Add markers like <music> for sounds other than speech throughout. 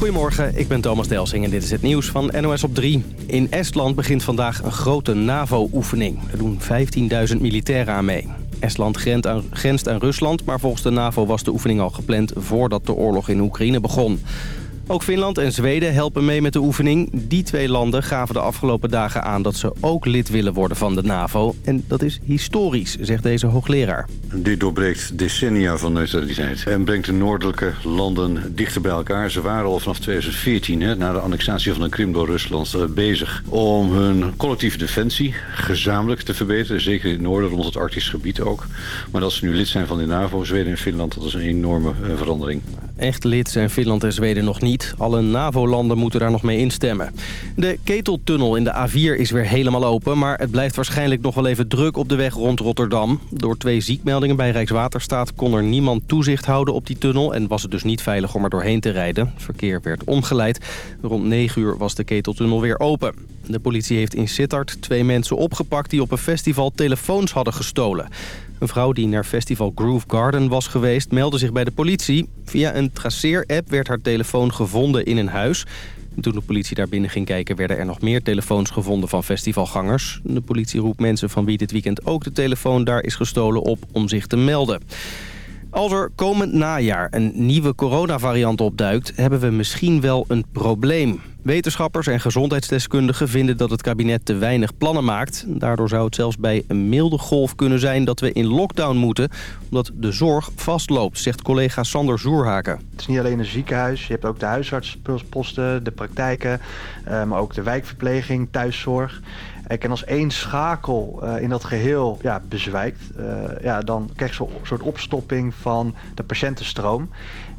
Goedemorgen, ik ben Thomas Delsing en dit is het nieuws van NOS op 3. In Estland begint vandaag een grote NAVO-oefening. Er doen 15.000 militairen aan mee. Estland grenst aan, grenst aan Rusland, maar volgens de NAVO was de oefening al gepland voordat de oorlog in Oekraïne begon. Ook Finland en Zweden helpen mee met de oefening. Die twee landen gaven de afgelopen dagen aan dat ze ook lid willen worden van de NAVO. En dat is historisch, zegt deze hoogleraar. Dit doorbreekt decennia van neutraliteit en brengt de noordelijke landen dichter bij elkaar. Ze waren al vanaf 2014, hè, na de annexatie van de Krim door Rusland, eh, bezig om hun collectieve defensie gezamenlijk te verbeteren. Zeker in het noorden, rond het Arktisch gebied ook. Maar dat ze nu lid zijn van de NAVO, Zweden en Finland, dat is een enorme eh, verandering. Echt lid zijn Finland en Zweden nog niet. Alle NAVO-landen moeten daar nog mee instemmen. De keteltunnel in de A4 is weer helemaal open... maar het blijft waarschijnlijk nog wel even druk op de weg rond Rotterdam. Door twee ziekmeldingen bij Rijkswaterstaat kon er niemand toezicht houden op die tunnel... en was het dus niet veilig om er doorheen te rijden. Verkeer werd omgeleid. Rond 9 uur was de keteltunnel weer open. De politie heeft in Sittard twee mensen opgepakt... die op een festival telefoons hadden gestolen. Een vrouw die naar festival Groove Garden was geweest meldde zich bij de politie. Via een traceer-app werd haar telefoon gevonden in een huis. toen de politie daar binnen ging kijken werden er nog meer telefoons gevonden van festivalgangers. De politie roept mensen van wie dit weekend ook de telefoon daar is gestolen op om zich te melden. Als er komend najaar een nieuwe coronavariant opduikt... hebben we misschien wel een probleem. Wetenschappers en gezondheidsdeskundigen vinden dat het kabinet te weinig plannen maakt. Daardoor zou het zelfs bij een milde golf kunnen zijn dat we in lockdown moeten... omdat de zorg vastloopt, zegt collega Sander Zoerhaken. Het is niet alleen een ziekenhuis, je hebt ook de huisartsposten, de praktijken... Eh, maar ook de wijkverpleging, thuiszorg... En als één schakel uh, in dat geheel ja, bezwijkt, ja, dan krijg je een soort opstopping van de patiëntenstroom.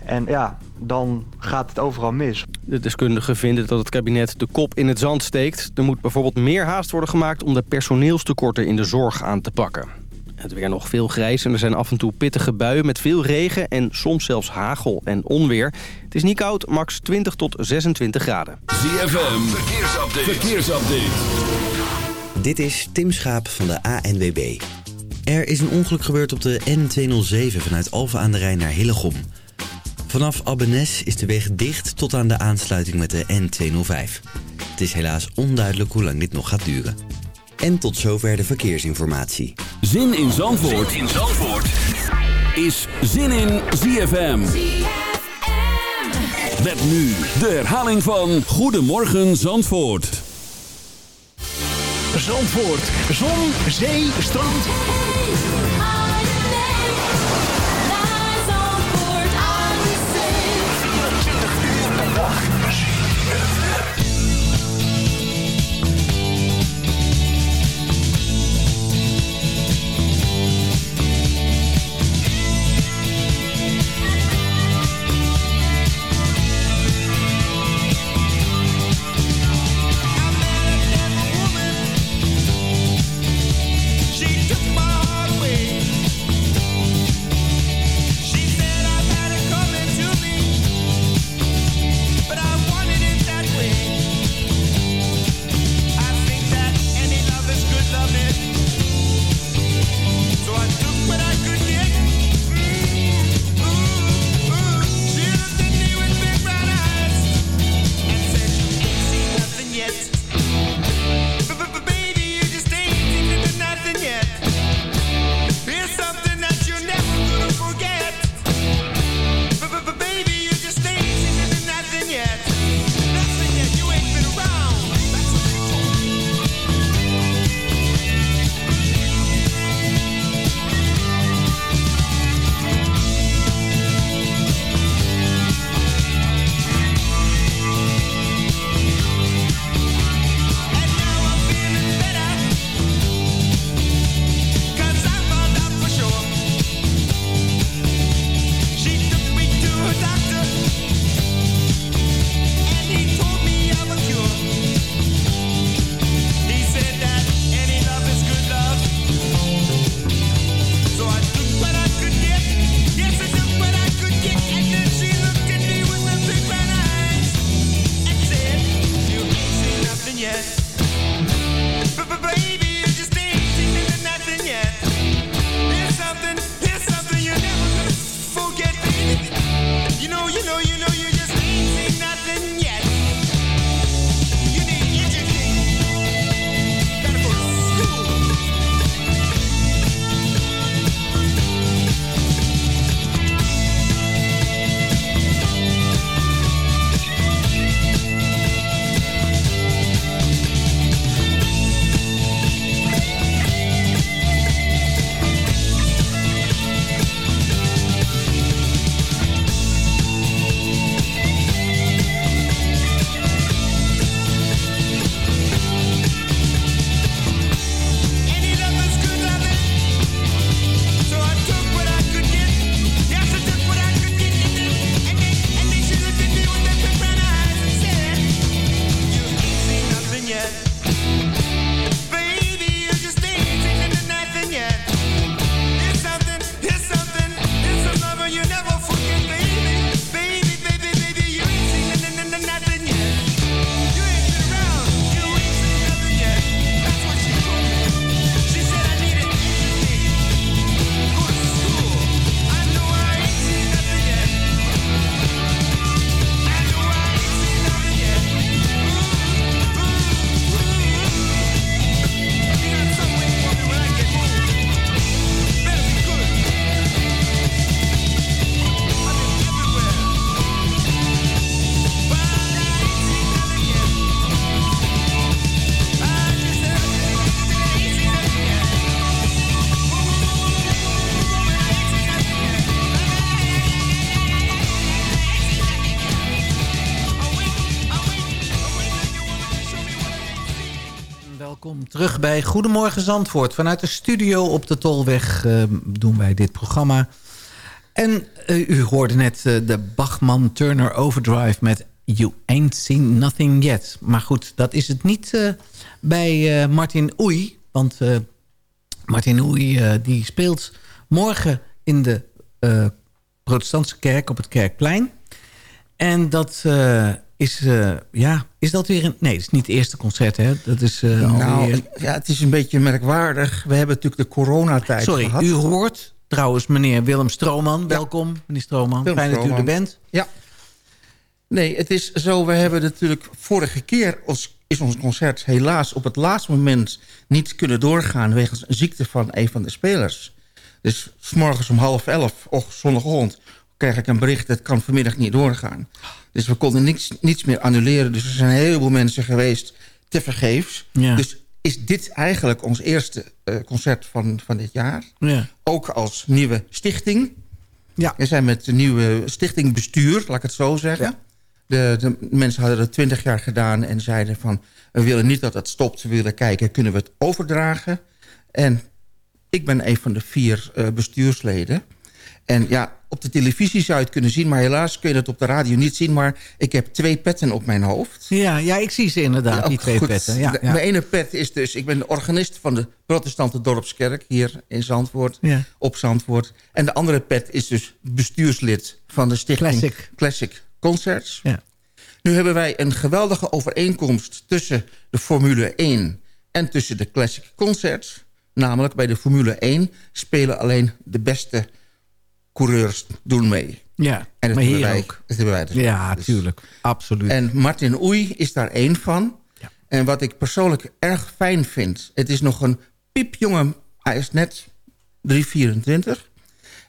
En ja, dan gaat het overal mis. De deskundigen vinden dat het kabinet de kop in het zand steekt. Er moet bijvoorbeeld meer haast worden gemaakt om de personeelstekorten in de zorg aan te pakken. Het weer nog veel grijs en er zijn af en toe pittige buien met veel regen en soms zelfs hagel en onweer. Het is niet koud, max 20 tot 26 graden. ZFM, verkeersupdate. verkeersupdate. Dit is Tim Schaap van de ANWB. Er is een ongeluk gebeurd op de N207 vanuit Alphen aan de Rijn naar Hillegom. Vanaf Abbenes is de weg dicht tot aan de aansluiting met de N205. Het is helaas onduidelijk hoe lang dit nog gaat duren. En tot zover de verkeersinformatie. Zin in Zandvoort, zin in Zandvoort. is Zin in ZFM. Met nu de herhaling van Goedemorgen Zandvoort. Zandvoort. Zon, zee, strand. Goedemorgen Zandvoort. Vanuit de studio op de Tolweg uh, doen wij dit programma. En uh, u hoorde net uh, de Bachman Turner Overdrive met You Ain't Seen Nothing Yet. Maar goed, dat is het niet bij Martin Oei. Want Martin Oei die speelt morgen in de protestantse kerk op het Kerkplein. En dat is, uh, ja, is dat weer een... Nee, het is niet het eerste concert, hè? Dat is uh, nou, alweer... ja, het is een beetje merkwaardig. We hebben natuurlijk de coronatijd Sorry, gehad. u hoort trouwens meneer Willem Strooman. Ja. Welkom, meneer Strooman. Willem Fijn Strooman. dat u er bent. Ja. Nee, het is zo, we hebben natuurlijk vorige keer... Ons, is ons concert helaas op het laatste moment niet kunnen doorgaan... wegens een ziekte van een van de spelers. Dus s morgens om half elf, of zondagochtend... krijg ik een bericht, het kan vanmiddag niet doorgaan. Dus we konden niets, niets meer annuleren. Dus er zijn een heleboel mensen geweest te vergeefs. Ja. Dus is dit eigenlijk ons eerste uh, concert van, van dit jaar. Ja. Ook als nieuwe stichting. Ja. We zijn met een nieuwe stichtingbestuur, laat ik het zo zeggen. Ja. De, de, mensen hadden het twintig jaar gedaan en zeiden van... we willen niet dat het stopt, we willen kijken, kunnen we het overdragen? En ik ben een van de vier uh, bestuursleden... En ja, op de televisie zou je het kunnen zien... maar helaas kun je het op de radio niet zien. Maar ik heb twee petten op mijn hoofd. Ja, ja ik zie ze inderdaad, Ja, die twee goed. petten. Ja, De- ja. Mijn ene pet is dus... ik ben de organist van de protestante dorpskerk... hier in Zandvoort, Ja. op Zandvoort. En de andere pet is dus bestuurslid van de stichting Classic. Classic Concerts. Ja. Nu hebben wij een geweldige overeenkomst tussen de Formule 1 en tussen de Classic Concerts. Namelijk bij de Formule 1 spelen alleen de beste coureurs doen mee. ja. En dat maar hier wij, ook. Dat hebben wij dus Ja. Dus- tuurlijk. Absoluut. En Martin Oei is daar één van. Ja. En wat ik persoonlijk erg fijn vind... het is nog een piepjonge... hij is net 324.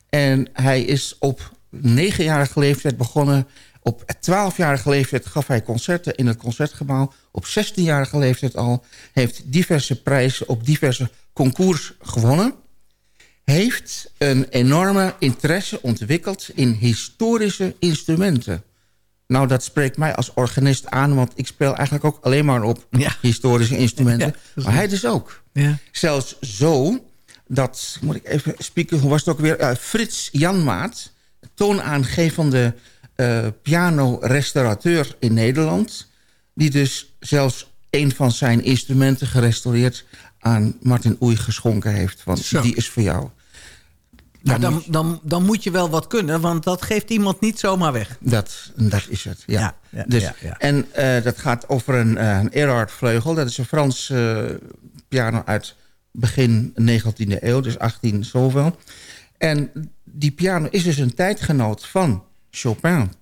En hij is op negenjarige leeftijd begonnen... op 12-jarige leeftijd gaf hij concerten in het Concertgebouw. Op 16-jarige leeftijd al heeft diverse prijzen... op diverse concours gewonnen heeft een enorme interesse ontwikkeld in historische instrumenten. Nou, dat spreekt mij als organist aan, want ik speel eigenlijk ook alleen maar op Ja. historische instrumenten. Ja, maar hij dus ook. ja. Zelfs zo dat, moet ik even spieken, hoe was het ook weer? Eh, Frits Janmaat, toonaangevende eh piano-restaurateur in Nederland... die dus zelfs een van zijn instrumenten gerestaureerd aan Martin Oei geschonken heeft. Want Zo. die is voor jou. Nou, Dan dan, moet- dan, dan moet je wel wat kunnen, want dat geeft iemand niet zomaar weg. Dat, dat is het, ja. Ja, ja, dus, ja. En eh, dat gaat over een, eh, een Erhard vleugel. Dat is een Frans eh, piano uit begin 19e eeuw, dus 18 zoveel. En die piano is dus een tijdgenoot van Chopin.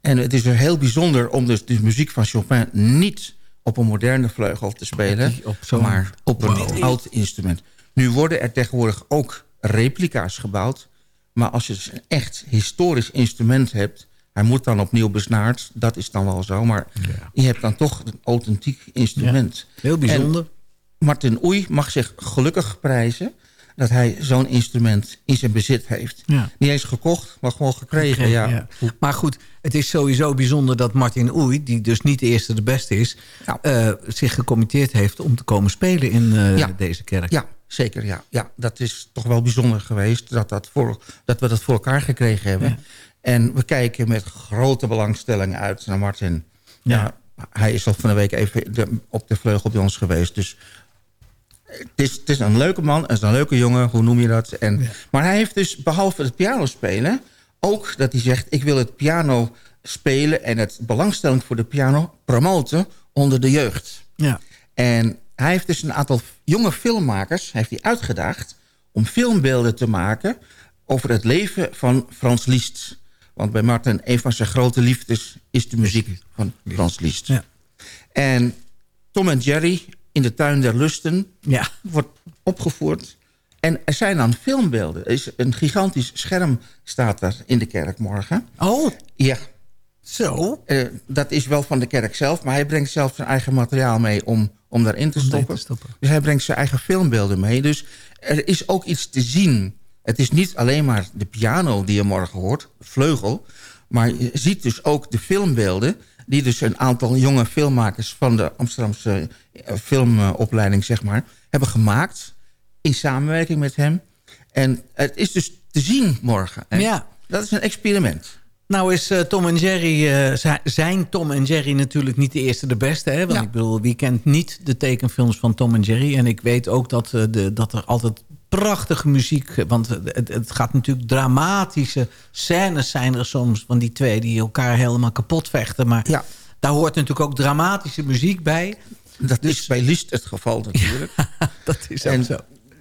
En het is er heel bijzonder om dus de muziek van Chopin niet op een moderne vleugel te spelen, op maar op een Wow. oud instrument. Nu worden er tegenwoordig ook replica's gebouwd, maar als je dus een echt historisch instrument hebt, hij moet dan opnieuw besnaard, dat is dan wel zo, maar je hebt dan toch een authentiek instrument. Heel bijzonder. En Martin Oei mag zich gelukkig prijzen dat hij zo'n instrument in zijn bezit heeft. Ja. Niet eens gekocht, maar gewoon gekregen. Ja. Ja. Maar goed, het is sowieso bijzonder dat Martin Oei... die dus niet de eerste de beste is... Ja. eh, zich gecommitteerd heeft om te komen spelen in eh, deze kerk. Ja, zeker. Ja. Ja, dat is toch wel bijzonder geweest dat, dat, voor, dat we dat voor elkaar gekregen hebben. En we kijken met grote belangstelling uit naar Martin. Ja. hij is al van de week even op de vleugel bij ons geweest. Dus het is, het is een leuke man, het is een leuke jongen, hoe noem je dat? En, Maar hij heeft dus, behalve het piano spelen... ook dat hij zegt, ik wil het piano spelen... en het belangstelling voor de piano promoten onder de jeugd. Ja. En hij heeft dus een aantal jonge filmmakers heeft hij uitgedaagd... om filmbeelden te maken over het leven van Frans Liszt. Want bij Martin, een van zijn grote liefdes... is de muziek van Frans Liszt. Ja. En Tom en Jerry in de tuin der lusten ja. wordt opgevoerd. En er zijn dan filmbeelden. Er is een gigantisch scherm staat er in de kerk morgen. Oh, Ja, zo. eh, dat is wel van de kerk zelf, maar hij brengt zelf zijn eigen materiaal mee om, om daarin te Om stoppen. te stoppen. Dus hij brengt zijn eigen filmbeelden mee. Dus er is ook iets te zien. Het is niet alleen maar de piano die je morgen hoort, vleugel. Maar je ziet dus ook de filmbeelden die dus een aantal jonge filmmakers... van de Amsterdamse eh, filmopleiding, zeg maar... hebben gemaakt in samenwerking met hem. En het is dus te zien morgen. En Ja. Dat is een experiment. Nou is eh, Tom en Jerry, eh, zi- zijn Tom en Jerry natuurlijk niet de eerste de beste. Hè? Want Ja. ik bedoel, wie kent niet de tekenfilms van Tom en Jerry? En ik weet ook dat, de, dat er altijd prachtige muziek... Want het, het gaat natuurlijk dramatische scènes zijn er soms... van die twee die elkaar helemaal kapot vechten. Maar Ja. daar hoort natuurlijk ook dramatische muziek bij. Dat is bij Liszt het geval natuurlijk. <laughs> Dat is ook En zo.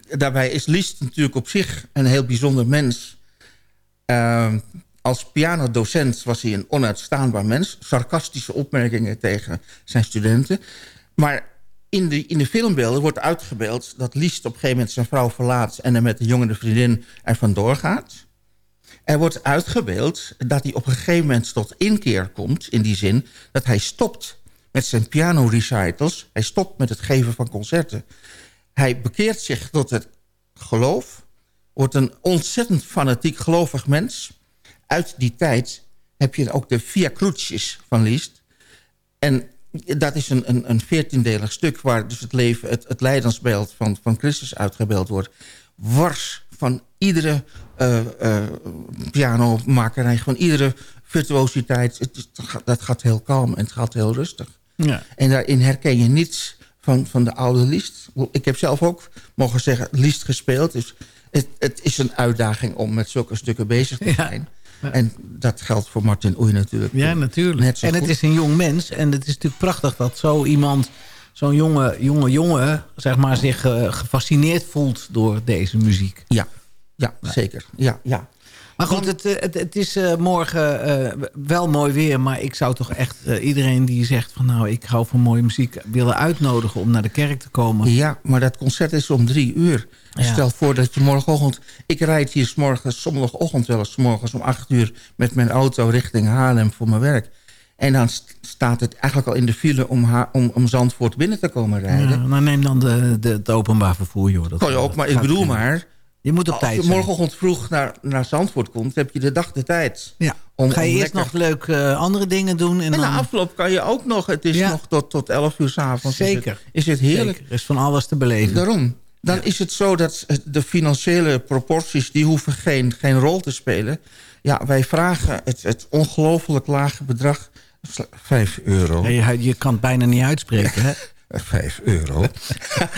daarbij is Liszt natuurlijk op zich een heel bijzonder mens. Ehm, als pianodocent was hij een onuitstaanbaar mens. Sarcastische opmerkingen tegen zijn studenten. Maar in de, in de filmbeelden wordt uitgebeeld dat Liszt op een gegeven moment zijn vrouw verlaat... en er met een jongere vriendin er vandoor gaat. Er wordt uitgebeeld dat hij op een gegeven moment tot inkeer komt... in die zin dat hij stopt met zijn piano recitals. Hij stopt met het geven van concerten. Hij bekeert zich tot het geloof. Wordt een ontzettend fanatiek gelovig mens. Uit die tijd heb je ook de Via Crucis van Liszt. En dat is een, een, een veertiendelig stuk... waar dus het leven, het, het lijdensbeeld van, van Christus uitgebeeld wordt. Wars van iedere eh eh pianomakerij, van iedere virtuositeit. Het dat gaat heel kalm en het gaat heel rustig. Ja. En daarin herken je niets van, van de oude Liszt. Ik heb zelf ook, mogen zeggen, Liszt gespeeld. Dus het, het is een uitdaging om met zulke stukken bezig te Ja. En dat geldt voor Martin Oei natuurlijk. Ja, natuurlijk. En het goed. is een jong mens. En het is natuurlijk prachtig dat zo iemand, zo'n jonge, jonge jongen... zeg maar, zich eh, gefascineerd voelt door deze muziek. Ja, ja, zeker. Ja, ja. Maar goed, het, eh, het, het is eh, morgen eh, wel mooi weer. Maar ik zou toch echt iedereen die zegt van... nou, ik hou van mooie muziek... willen uitnodigen om naar de kerk te komen. ja, maar dat concert is om drie uur. Ja. Stel voor dat je morgenochtend... Ik rijd hier 's morgens, zondagochtend wel eens... 's morgens om acht uur met mijn auto richting Haarlem voor mijn werk. En dan st- staat het eigenlijk al in de file om, om, om Zandvoort binnen te komen rijden. Ja, nou, neem dan de, de, het openbaar vervoer, joh. Dat, kan je ook, maar ik bedoel maar... Je moet op Als tijd je zijn. morgenochtend vroeg naar, naar Zandvoort komt... heb je de dag de tijd. Ja. Om- Ga je om eerst lekker- nog leuk eh, andere dingen doen. En, En dan... na afloop kan je ook nog... Het is Ja. nog tot, tot 11 uur s'avonds. Zeker. Is het, is het heerlijk. Zeker, er is van alles te beleven. Daarom. Dan is het zo dat de financiële proporties... die hoeven geen, geen rol te spelen. Ja, wij vragen het, het ongelooflijk lage bedrag... 5 euro. Ja, je, je kan het bijna niet uitspreken, hè? <laughs> 5 euro.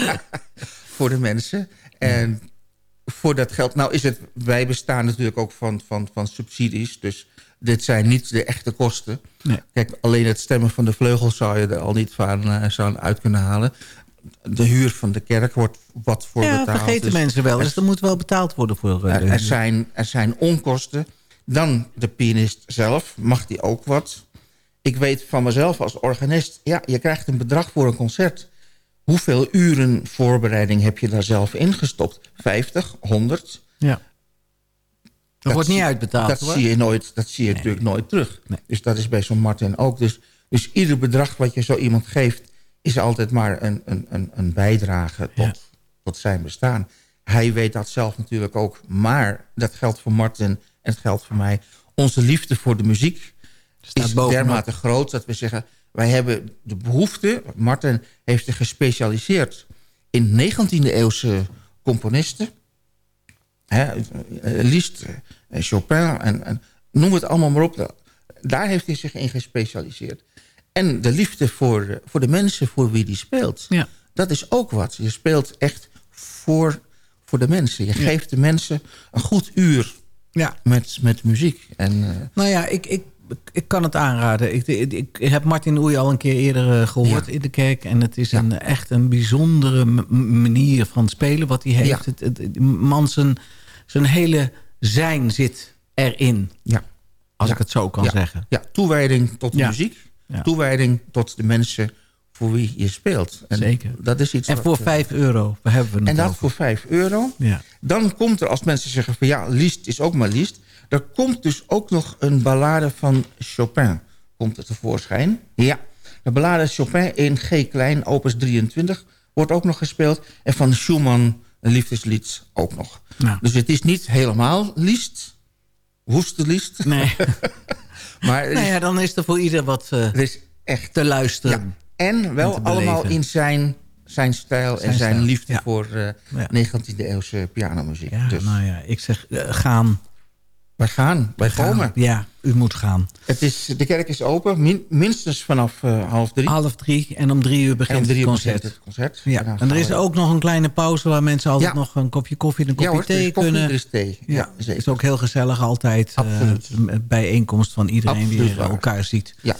<laughs> voor de mensen. En voor dat geld... Nou is het... Wij bestaan natuurlijk ook van, van, van subsidies. Dus dit zijn niet de echte kosten. Nee. Kijk, alleen het stemmen van de vleugels zou je er al niet van, zou uit kunnen halen. De huur van de kerk wordt wat voor Ja, betaald. vergeten Dus mensen wel eens. Er moet wel betaald worden voor... er, zijn, er zijn onkosten. Dan de pianist zelf. Mag die ook wat? Ik weet van mezelf als organist... ja, je krijgt een bedrag voor een concert. Hoeveel uren voorbereiding heb je daar zelf ingestopt? 50, 100? Ja. Dat, Dat wordt niet uitbetaald, dat hoor. zie je, nooit, dat zie je natuurlijk nooit terug. Dus dat is bij zo'n Martin ook. Dus, dus ieder bedrag wat je zo iemand geeft... is altijd maar een, een, een, een bijdrage tot, Ja. tot zijn bestaan. Hij weet dat zelf natuurlijk ook. Maar dat geldt voor Martin en het geldt voor mij. Onze liefde voor de muziek Staat is bovenop. dermate groot... dat we zeggen, wij hebben de behoefte... Martin heeft zich gespecialiseerd in 19e-eeuwse componisten... Hè, eh, Liszt, eh, Chopin en, en noem het allemaal maar op. Daar heeft hij zich in gespecialiseerd. En de liefde voor, eh, voor de mensen voor wie hij speelt. Ja. Dat is ook wat. Je speelt echt voor, voor de mensen. Je geeft de mensen een goed uur Ja. met, met muziek. En, Nou ja, ik, ik, ik kan het aanraden. Ik, ik, ik heb Martin Oei al een keer eerder eh, gehoord Ja. in de kerk. En het is Ja. een, echt een bijzondere manier van spelen wat hij heeft. Ja. Het, het, het- man, zijn, zijn hele zijn zit erin. ja. Als ik het zo kan zeggen. ja, toewijding tot de muziek. Toewijding tot de mensen voor wie je speelt. En Zeker. Dat is iets En voor eh, 5 euro, waar hebben we En dat over? voor 5 euro. Ja. Dan komt er, als mensen zeggen van ja, Liszt is ook maar Liszt. Er komt dus ook nog een ballade van Chopin. Komt er tevoorschijn. Ja, de ballade Chopin in G klein, opus 23, wordt ook nog gespeeld. En van Schumann, een liefdeslied, ook nog. Nou. Dus het is niet helemaal Liszt. Woeste Liszt. Nee. <laughs> Maar Nou ja, dan is er voor ieder wat er is echt... te luisteren. Ja. En wel allemaal in zijn, zijn stijl Zijn en zijn stijl, liefde ja. voor eh Ja. 19e-eeuwse pianomuziek. Ja, dus nou ja, ik zeg eh, gaan. Wij gaan, wij komen. Ja, u moet gaan. Het is, de kerk is open, min- minstens vanaf eh, half drie. Half drie en om drie uur begint drie het concert. het concert. Ja, en er is we- ook nog een kleine pauze... waar mensen altijd Ja. nog een kopje koffie en een Ja kopje hoor, er thee koffie, kunnen... er is thee. Ja, Ja, het zeker. is ook heel gezellig altijd. een bijeenkomst van iedereen Absoluut die waar. elkaar ziet. Ja.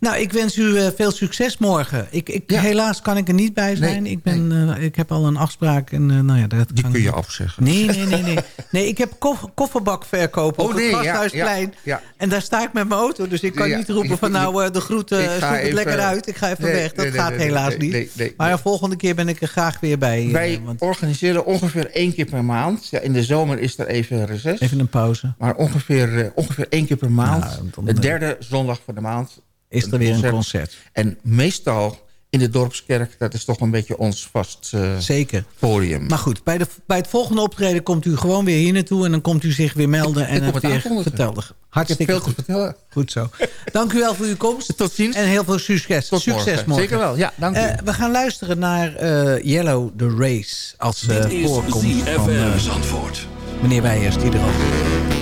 Nou, ik wens u eh, veel succes morgen. Ik, ik, Ja. Helaas kan ik er niet bij zijn. Nee, ik, ben, eh, ik heb al een afspraak. En, eh, nou ja, dat Die kan- kun je afzeggen. Nee, <laughs> nee, nee. Nee, nee ik heb koff, kofferbakverkoop op Oh, nee, het Gasthuisplein. ja. En daar sta ik met mijn auto. Dus ik kan niet roepen van nou, de groeten, zoek het even- lekker uit. Ik ga even weg. Dat gaat helaas niet. maar de volgende keer ben ik er graag weer bij. Wij want organiseren ongeveer één keer per maand. Ja, in de zomer is er even reces. even een pauze. Maar ongeveer, ongeveer één keer per maand. Nou, de derde zondag van de maand. Is er weer een concert. En meestal in de dorpskerk. Dat is toch een beetje ons vast eh, Zeker. podium. Maar goed, bij, de, bij het volgende optreden komt u gewoon weer hier naartoe... en dan komt u zich weer melden Ik- en ik het weer vertellen. heb Hartstikke veel te goed. vertellen. Goed zo. Dank u wel voor uw komst. Tot ziens. En heel veel succes. Tot succes morgen. morgen. Zeker wel. Ja, dank u. Eh, we gaan luisteren naar eh, Yellow the Race. Als eh, voorkomt van meneer Weijers die erop.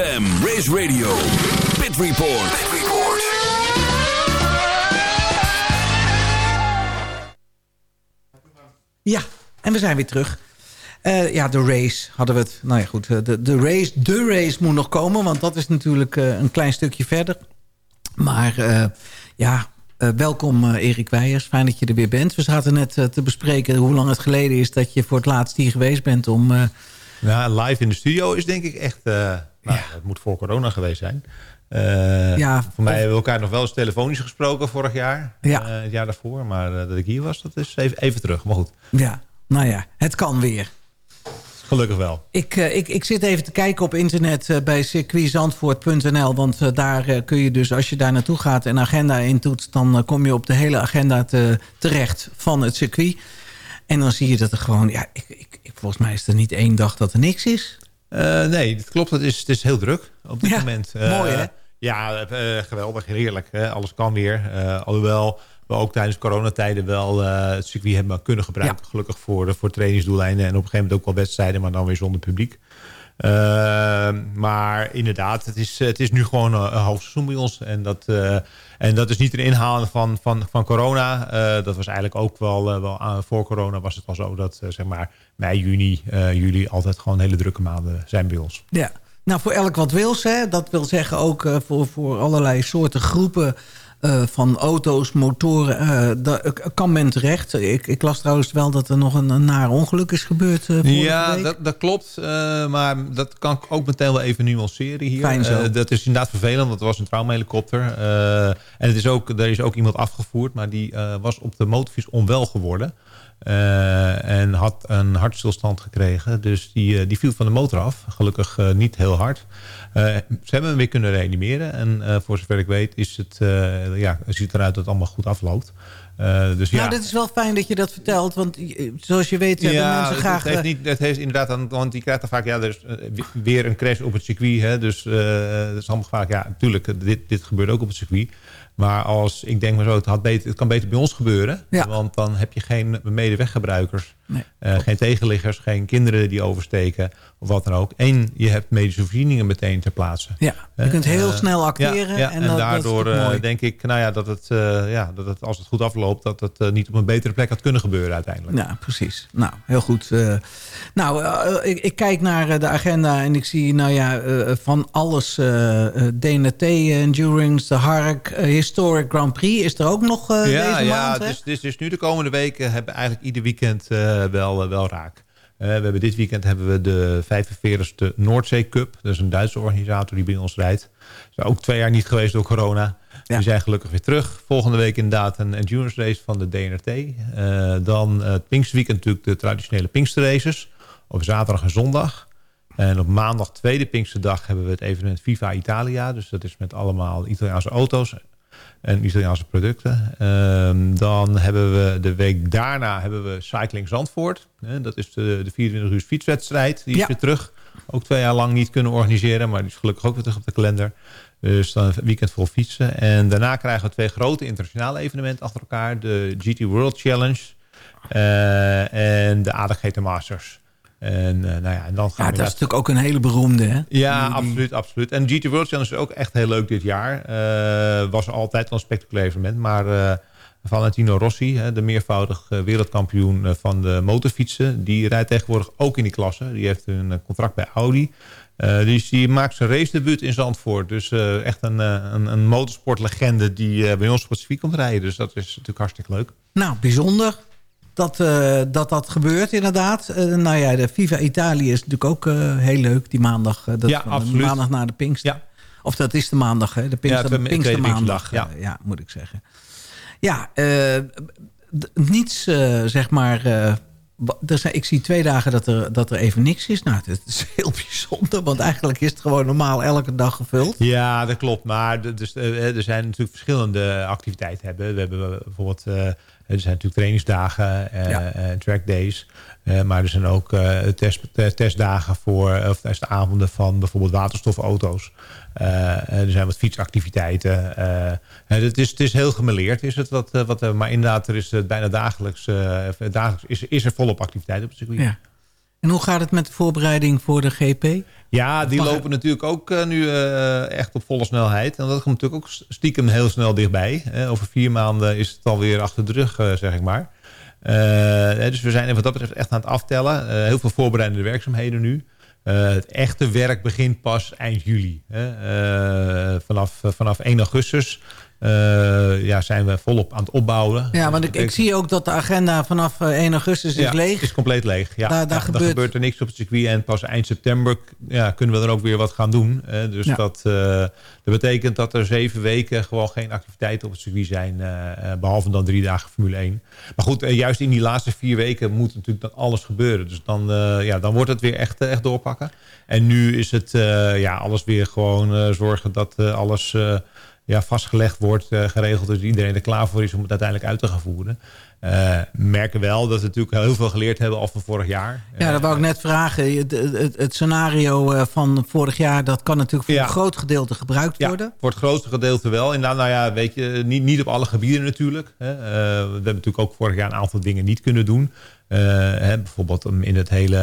ZFM, Race Radio, Pit Report. Pit Report. Ja, en we zijn weer terug. Eh, ja, de race hadden we het. Nou ja, goed. De, de, race, de race moet nog komen. Want dat is natuurlijk eh, een klein stukje verder. Maar eh, ja, eh, welkom eh, Erik Weijers. Fijn dat je er weer bent. We zaten net te bespreken hoe lang het geleden is... dat je voor het laatst hier geweest bent om... eh, Ja, live in de studio is denk ik echt... eh, nou, Het moet voor corona geweest zijn. Eh, Ja, voor mij hebben we elkaar nog wel eens telefonisch gesproken vorig jaar. Ja. Eh, het jaar daarvoor. Maar eh, dat ik hier was, dat is even, even terug. Maar goed, Ja, nou ja, het kan weer. gelukkig wel. Ik, ik, ik zit even te kijken op internet bij circuitzandvoort.nl. Want daar kun je dus, als je daar naartoe gaat en agenda intoetst... dan kom je op de hele agenda te, terecht van het circuit. En dan zie je dat er gewoon... Ja, ik, ik- volgens mij is er niet één dag dat er niks is. Eh, nee, het klopt. Het is, het is heel druk op dit Ja, moment. Eh, mooi, hè? Ja, eh, geweldig, heerlijk. Hè? Alles kan weer. Alhoewel we ook tijdens coronatijden wel het circuit hebben kunnen gebruiken. Gelukkig voor, de- voor trainingsdoeleinden en op een gegeven moment ook wel wedstrijden, maar dan weer zonder publiek. Eh, maar inderdaad, het is, het is nu gewoon een, een hoogseizoen bij ons. En dat, eh, en dat is niet een inhalen van, van, van corona. Eh, dat was eigenlijk ook wel, eh, wel voor corona was het wel zo dat eh, zeg maar mei, juni, eh, juli altijd gewoon hele drukke maanden zijn bij ons. Ja. Nou, voor elk wat wils. Hè. Dat wil zeggen ook eh, voor, voor allerlei soorten groepen eh, van auto's, motoren. daar kan men terecht. Ik, ik las trouwens wel dat er nog een, een naar ongeluk is gebeurd eh, vorige Ja, week. dat, dat klopt. maar dat kan ik ook meteen wel even nuanceren hier. Fijn zo. Dat is inderdaad vervelend, want het was een traumahelikopter. En het is ook, er is ook iemand afgevoerd, maar die was op de motorfiets onwel geworden. Eh, en had een hartstilstand gekregen. Dus die, eh, die viel van de motor af. Gelukkig eh, niet heel hard. Ze hebben hem weer kunnen reanimeren. En voor zover ik weet is het, ja, het ziet eruit dat het allemaal goed afloopt. Dus ja. Nou, dat is wel fijn dat je dat vertelt. Want zoals je weet hebben mensen graag... Het heeft, niet, het heeft inderdaad, aan, want die krijgt dan vaak, ja, er is weer een crash op het circuit. Hè, dus dat is allemaal vaak, ja, natuurlijk, dit, dit gebeurt ook op het circuit. Maar als, ik denk maar zo, het, had beter, het kan beter bij ons gebeuren. Ja. Want dan heb je geen medeweggebruikers. Nee, eh, geen tegenliggers, geen kinderen die oversteken of wat dan ook. En je hebt medische voorzieningen meteen ter plaatse. ja, je kunt heel eh, snel acteren. Ja, ja, en en, dat, daardoor dat eh, denk ik nou ja, dat, het, ja, dat het, als het goed afloopt... dat het niet op een betere plek had kunnen gebeuren uiteindelijk. Ja, precies. Nou, heel goed. Nou, ik, ik kijk naar de agenda en ik zie nou ja, van alles. DNT, Endurance, de Hark, Historic Grand Prix. Is er ook nog ja, deze ja maand? hè? dus, dus, dus nu de komende weken hebben we eigenlijk ieder weekend wel, eh, wel raak. Eh, we hebben dit weekend hebben we de 45e Noordzee Cup. Dat is een Duitse organisator die bij ons rijdt. Is ook twee jaar niet geweest door corona. Ja. Die zijn gelukkig weer terug. Volgende week inderdaad een endurance race van de DNRT. Eh, dan het Pinksterweekend natuurlijk de traditionele Pinksterraces. Op zaterdag en zondag. En op maandag, tweede Pinksterdag, hebben we het evenement Viva Italia. Dus dat is met allemaal Italiaanse auto's en Italiaanse producten. Ehm, dan hebben we de week daarna hebben we Cycling Zandvoort. Dat is de, de 24 uur fietswedstrijd. Die is Ja. weer terug. Ook twee jaar lang niet kunnen organiseren. Maar die is gelukkig ook weer terug op de kalender. Dus dan een weekend vol fietsen. En daarna krijgen we twee grote internationale evenementen achter elkaar. De GT World Challenge. eh, en de ADG Masters. En, eh, nou ja, en dan gaan Ja, we dat is natuurlijk ook een hele beroemde. Hè? ja, Die- die- absoluut, absoluut. En GT World Challenge is ook echt heel leuk dit jaar. Eh, was altijd wel een spectaculair evenement. Maar eh, Valentino Rossi, hè, de meervoudig wereldkampioen van de motorfietsen... die rijdt tegenwoordig ook in die klasse. Die heeft een contract bij Audi. Dus die maakt zijn racedebuut in Zandvoort. Dus echt een, een, een motorsportlegende die bij ons circuit komt rijden. Dus dat is natuurlijk hartstikke leuk. Nou, bijzonder dat, eh, dat dat gebeurt inderdaad. Eh, nou ja, de Viva Italië is natuurlijk ook eh, heel leuk. Die maandag, dat Ja, van de maandag na de Pinkster. Ja. Of dat is de maandag, hè? De Pinkster, tweede- Pinkstermaandag. eh, ja, moet ik zeggen. Ja, niets, zeg maar... zijn, ik zie twee dagen dat er, dat er even niks is. Nou, dat is <laughs> heel bijzonder. Want eigenlijk is het gewoon normaal elke dag gevuld. Ja, dat klopt. Maar de- dus, er zijn natuurlijk verschillende activiteiten. Hebben. We hebben bijvoorbeeld, er zijn natuurlijk trainingsdagen, eh Ja. eh, trackdays. Eh, maar er zijn ook test, te- testdagen voor, of testavonden van bijvoorbeeld waterstofauto's. Er zijn wat fietsactiviteiten. Het, is, het is heel gemeleerd, is het wat, wat, maar inderdaad, er is bijna dagelijks, dagelijks is, is er volop activiteit op het circuit. Ja. En hoe gaat het met de voorbereiding voor de GP? Ja, die lopen natuurlijk ook eh, nu eh, echt op volle snelheid. En dat komt natuurlijk ook stiekem heel snel dichtbij. Over vier maanden is het alweer achter de rug, eh, zeg ik maar. Dus we zijn wat dat betreft echt aan het aftellen. Heel veel voorbereidende werkzaamheden nu. Het echte werk begint pas eind juli. Vanaf, vanaf 1 augustus ja, zijn we volop aan het opbouwen. Ja, want ik, ik zie ook dat de agenda vanaf 1 augustus is ja, leeg. is compleet leeg. Ja, daar, daar gebeurt... gebeurt... er niks op het circuit. En pas eind september ja, kunnen we er ook weer wat gaan doen. dus dat, dat betekent dat er zeven weken gewoon geen activiteiten op het circuit zijn. behalve dan drie dagen Formule 1. Maar goed, juist in die laatste vier weken moet natuurlijk dan alles gebeuren. Dus dan, ja, dan wordt het weer echt, echt doorpakken. En nu is het ja, alles weer gewoon zorgen dat alles ja, vastgelegd wordt, geregeld. Dus iedereen er klaar voor is om het uiteindelijk uit te gaan voeren. Uh, merken wel dat we natuurlijk heel veel geleerd hebben al van vorig jaar. Ja, dat wou ik net vragen. Het, het, het scenario van vorig jaar... dat kan natuurlijk voor ja. een groot gedeelte gebruikt worden. Voor het grootste gedeelte wel. En dan, nou ja, weet je, niet, niet op alle gebieden natuurlijk. Uh, we hebben natuurlijk ook vorig jaar een aantal dingen niet kunnen doen. Uh, hè, bijvoorbeeld in het hele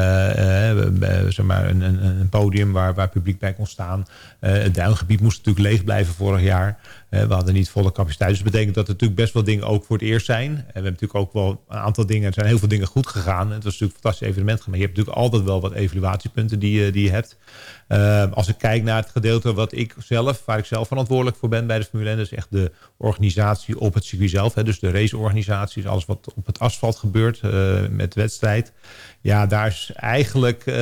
uh, zeg maar een, een, podium waar, waar publiek bij kon staan. Uh, het duingebied moest natuurlijk leeg blijven vorig jaar. we hadden niet volle capaciteit. Dus dat betekent dat er natuurlijk best wel dingen ook voor het eerst zijn. En we hebben natuurlijk ook wel een aantal dingen. Er zijn heel veel dingen goed gegaan. Het was natuurlijk een fantastisch evenement. Maar je hebt natuurlijk altijd wel wat evaluatiepunten die, die je hebt. Als ik kijk naar het gedeelte wat ik zelf, waar ik zelf verantwoordelijk voor ben bij de Formule 1, dat is echt de organisatie op het circuit zelf. Hè, dus de raceorganisaties, alles wat op het asfalt gebeurt met wedstrijd. Ja, daar is eigenlijk uh,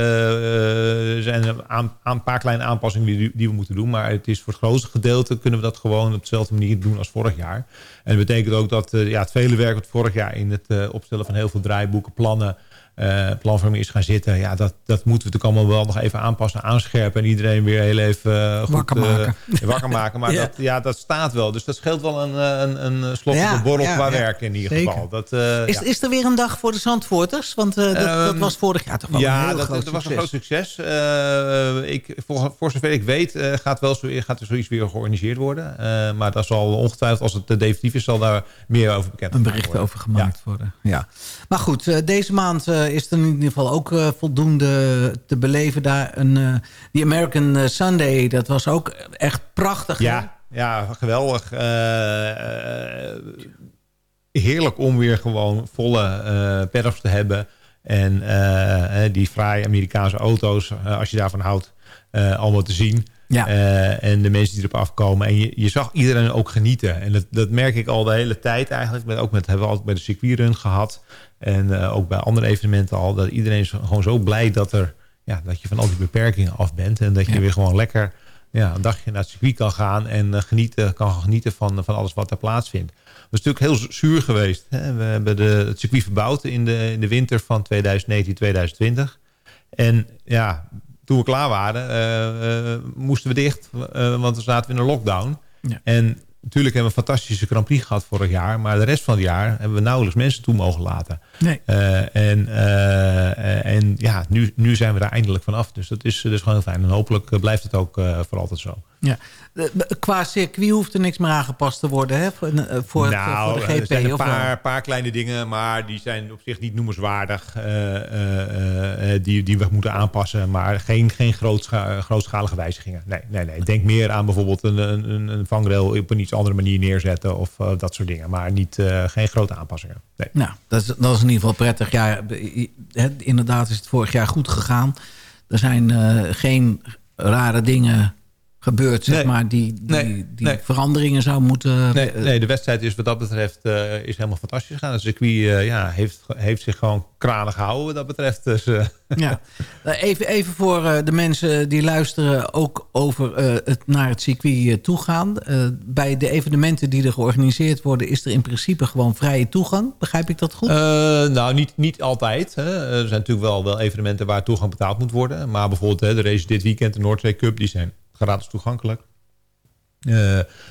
zijn er een, een, paar kleine aanpassingen die, die, we moeten doen. Maar het is voor het grootste gedeelte kunnen we dat gewoon op dezelfde manier doen als vorig jaar. En dat betekent ook dat uh, ja, het vele werk wat vorig jaar in het uh, opstellen van heel veel draaiboeken, plannen, uh, planvorming is gaan zitten. Ja, dat, dat moeten we natuurlijk allemaal wel nog even aanpassen, aanscherpen. En iedereen weer heel even uh, goed, wakker maken. Uh, <laughs> wakker maken. Maar ja. Dat, ja, dat staat wel. Dus dat scheelt wel een, een, een slot ja, op de borrel ja, qua ja. werk in ieder Zeker. geval. Dat, is, is er weer een dag voor de Zandvoorters? Want dat, dat Um, was vorig jaar toch wel een ja, heel dat, groot dat was succes. een groot succes. Uh, ik, voor, voor zover ik weet uh, gaat, wel zo, gaat er zoiets weer georganiseerd worden. Uh, maar dat zal ongetwijfeld, als het definitief is, zal daar meer over bekend Een bericht worden. over gemaakt worden. Ja. Maar goed, uh, deze maand uh, is er in ieder geval ook uh, voldoende te beleven daar. Een, uh, die American Sunday, dat was ook echt prachtig. Ja, ja geweldig. Heerlijk om weer gewoon volle uh, te hebben. En die fraaie Amerikaanse auto's, als je daarvan houdt, allemaal te zien. Ja. en de mensen die erop afkomen. En je, je zag iedereen ook genieten. En dat, dat merk ik al de hele tijd eigenlijk. Met, ook met, hebben we altijd bij de circuitrun gehad. En ook bij andere evenementen al. Dat iedereen is gewoon zo blij dat, er, ja, dat je van al die beperkingen af bent. En dat je Ja. weer gewoon lekker ja, een dagje naar het circuit kan gaan. En uh, genieten, kan genieten van, van alles wat er plaatsvindt. Het was natuurlijk heel zuur geweest. Hè? We hebben de, het circuit verbouwd in de, in de winter van 2019-2020. En ja, toen we klaar waren, uh, uh, moesten we dicht. want we zaten in een lockdown. Ja. En natuurlijk hebben we een fantastische Grand Prix gehad vorig jaar. Maar de rest van het jaar hebben we nauwelijks mensen toe mogen laten. Nee. Uh, en, uh, en ja, nu, nu zijn we daar eindelijk vanaf. Dus dat is, is gewoon heel fijn. En hopelijk blijft het ook voor altijd zo. Ja. Qua circuit hoeft er niks meer aangepast te worden hè? voor, voor, nou, voor de GP? er zijn een of paar, paar kleine dingen, maar die zijn op zich niet noemenswaardig. Uh, die, die we moeten aanpassen, maar geen, geen grootscha grootschalige wijzigingen. Nee, nee, nee. Denk meer aan bijvoorbeeld een, een, een vangrail op een iets andere manier neerzetten of dat soort dingen. Maar niet, geen grote aanpassingen. Nee. Nou, dat is, dat is in ieder geval prettig. Ja, inderdaad is het vorig jaar goed gegaan. Er zijn geen rare dingen gebeurt, zeg maar, die, die, nee. die nee. veranderingen zou moeten... Nee, nee, de wedstrijd is wat dat betreft uh, is helemaal fantastisch gegaan. Het circuit uh, ja, heeft, heeft zich gewoon kranig gehouden wat dat betreft. Dus, uh. ja. <laughs> even, even voor de mensen die luisteren ook over het naar het circuit toe gaan. bij de evenementen die er georganiseerd worden... is er in principe gewoon vrije toegang. Begrijp ik dat goed? nou, niet, niet altijd. Hè. Er zijn natuurlijk wel, wel evenementen waar toegang betaald moet worden. Maar bijvoorbeeld hè, de race dit weekend, de Noordzee Cup... die zijn gratis toegankelijk. Uh,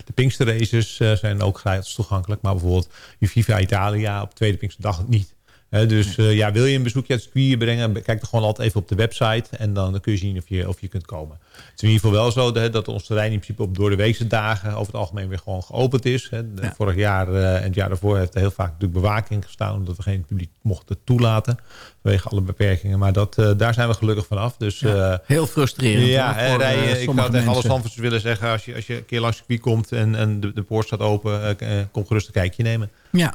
de Pinkster races uh, zijn ook gratis toegankelijk. Maar bijvoorbeeld Viva Italia op tweede Pinksterdag niet. Dus ja, wil je een bezoekje uit het circuit brengen... kijk er gewoon altijd even op de website... en dan kun je zien of je, of je kunt komen. Het is in ieder geval wel zo hè, dat ons terrein... in principe op door de weekse dagen... over het algemeen weer gewoon geopend is. Hè. Ja. Vorig jaar en het jaar daarvoor... heeft er heel vaak natuurlijk bewaking gestaan... omdat we geen publiek mochten toelaten... vanwege alle beperkingen. Maar dat, daar zijn we gelukkig vanaf. Dus, ja, heel frustrerend. Ja, voor, rijden, ik zou tegen alle mensen. Zandvoorters willen zeggen... als je, als je een keer langs het circuit komt... en, en de, de poort staat open... kom gerust een kijkje nemen. Ja,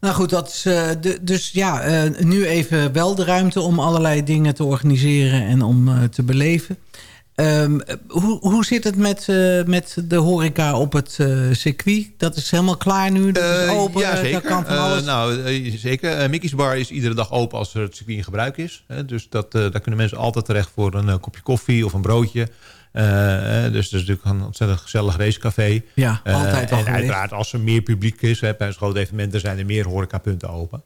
nou goed, dat is, uh, de, dus ja, uh, nu even wel de ruimte om allerlei dingen te organiseren en om uh, te beleven. Ehm, hoe, hoe zit het met, met de horeca op het circuit? Dat is helemaal klaar nu? Dat is open? ja, zeker. Dat kan van alles? nou, zeker. Mickey's Bar is iedere dag open als er het circuit in gebruik is. Dus dat, daar kunnen mensen altijd terecht voor een kopje koffie of een broodje. Uh, dus dat is natuurlijk een ontzettend gezellig racecafé. Ja, altijd uh, En uiteraard als er meer publiek is, hè, bij een groot evenement... zijn er meer horecapunten open.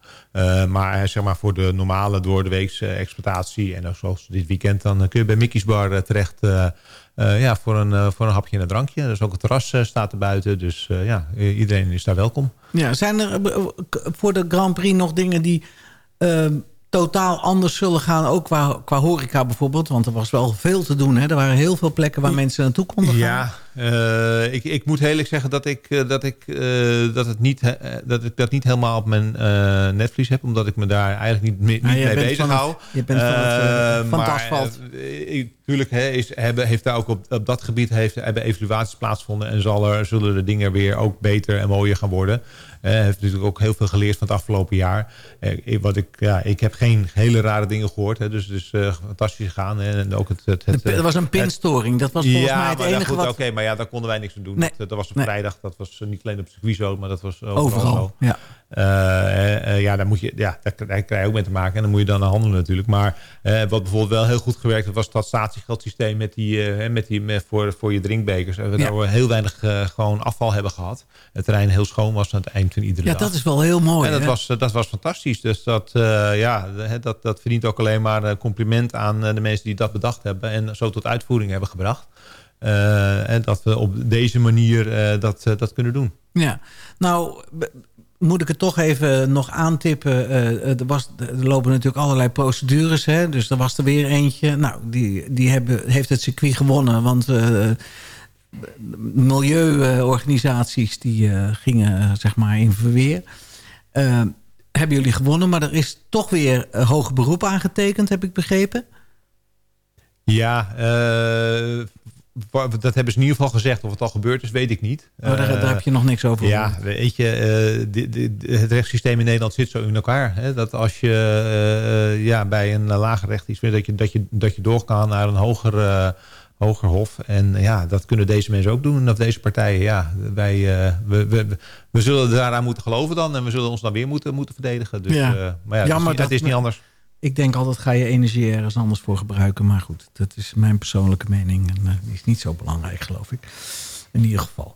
Maar zeg maar voor de normale door de weekse exploitatie... en ook zoals dit weekend, dan kun je bij Mickey's Bar terecht... ja, voor, een, voor een hapje en een drankje. Dus ook het terras staat er buiten. Dus ja, iedereen is daar welkom. Ja, zijn er voor de Grand Prix nog dingen die ehm, totaal anders zullen gaan. Ook qua, qua horeca bijvoorbeeld. Want er was wel veel te doen. Hè? Er waren heel veel plekken waar mensen naartoe konden gaan. Ja, uh, ik, ik moet eerlijk zeggen dat ik, uh, dat, ik, uh, dat, het niet, dat ik dat niet helemaal op mijn netvlies heb. Omdat ik me daar eigenlijk niet, niet ja, mee bezig hou. Je bent van het, van het. Tuurlijk is, hebben, heeft daar ook op, op dat gebied heeft, hebben evaluaties plaatsgevonden. En zal er, zullen de dingen weer ook beter en mooier gaan worden. Uh, heeft natuurlijk ook heel veel geleerd van het afgelopen jaar. Uh, wat ik, ja, ik heb geen hele rare dingen gehoord. Hè, dus dus uh, fantastisch gegaan. En ook het, het, het, was een pinstoring. Dat was volgens ja, mij het maar enige goed, wat... Oké, maar ja, daar konden wij niks aan doen. Nee. Dat, dat, was op Nee. vrijdag. Dat was niet alleen op circuit zo, maar dat was overal. Overal, ja. Uh, uh, ja, daar, moet je, ja daar, daar krijg je ook mee te maken. En dan moet je dan aan handelen natuurlijk. Maar wat bijvoorbeeld wel heel goed gewerkt heeft... was dat statiegeldsysteem met die, met die, met voor, voor je drinkbekers. We Ja. daar heel weinig gewoon afval hebben gehad. Het terrein heel schoon was aan het eind van iedere Ja, dag. dat is wel heel mooi. En dat hè? was, dat was fantastisch. Dus dat, eh, ja, dat, dat verdient ook alleen maar een compliment aan eh, de mensen die dat bedacht hebben. En zo tot uitvoering hebben gebracht. Eh, en dat we op deze manier eh, dat, eh, dat kunnen doen. Ja, nou moet ik het toch even nog aantippen. Eh, er, was, er lopen natuurlijk allerlei procedures. Hè? Dus er was er weer eentje. Nou, die, die hebben, heeft het circuit gewonnen. Want eh, milieuorganisaties die eh, gingen eh, zeg maar in verweer. Eh, hebben jullie gewonnen, maar er is toch weer eh, hoger beroep aangetekend, heb ik begrepen. Ja, eh, dat hebben ze in ieder geval gezegd. Of het al gebeurd is, weet ik niet. Maar daar, Eh, daar heb je nog niks over Ja, weet je, eh, het rechtssysteem in Nederland zit zo in elkaar. Hè, dat als je eh, ja, bij een lager recht iets wil, dat je, dat je, dat je door kan naar een hoger, hoger hof. En ja, dat kunnen deze mensen ook doen. Of deze partijen, ja. Wij, we, we, we zullen daaraan moeten geloven dan. En we zullen ons dan weer moeten, moeten verdedigen. Dus, Ja. maar ja, Jammer is, dat is niet anders. Ik denk altijd ga je energie ergens anders voor gebruiken. Maar goed, dat is mijn persoonlijke mening. En eh, die is niet zo belangrijk, geloof ik. In ieder geval.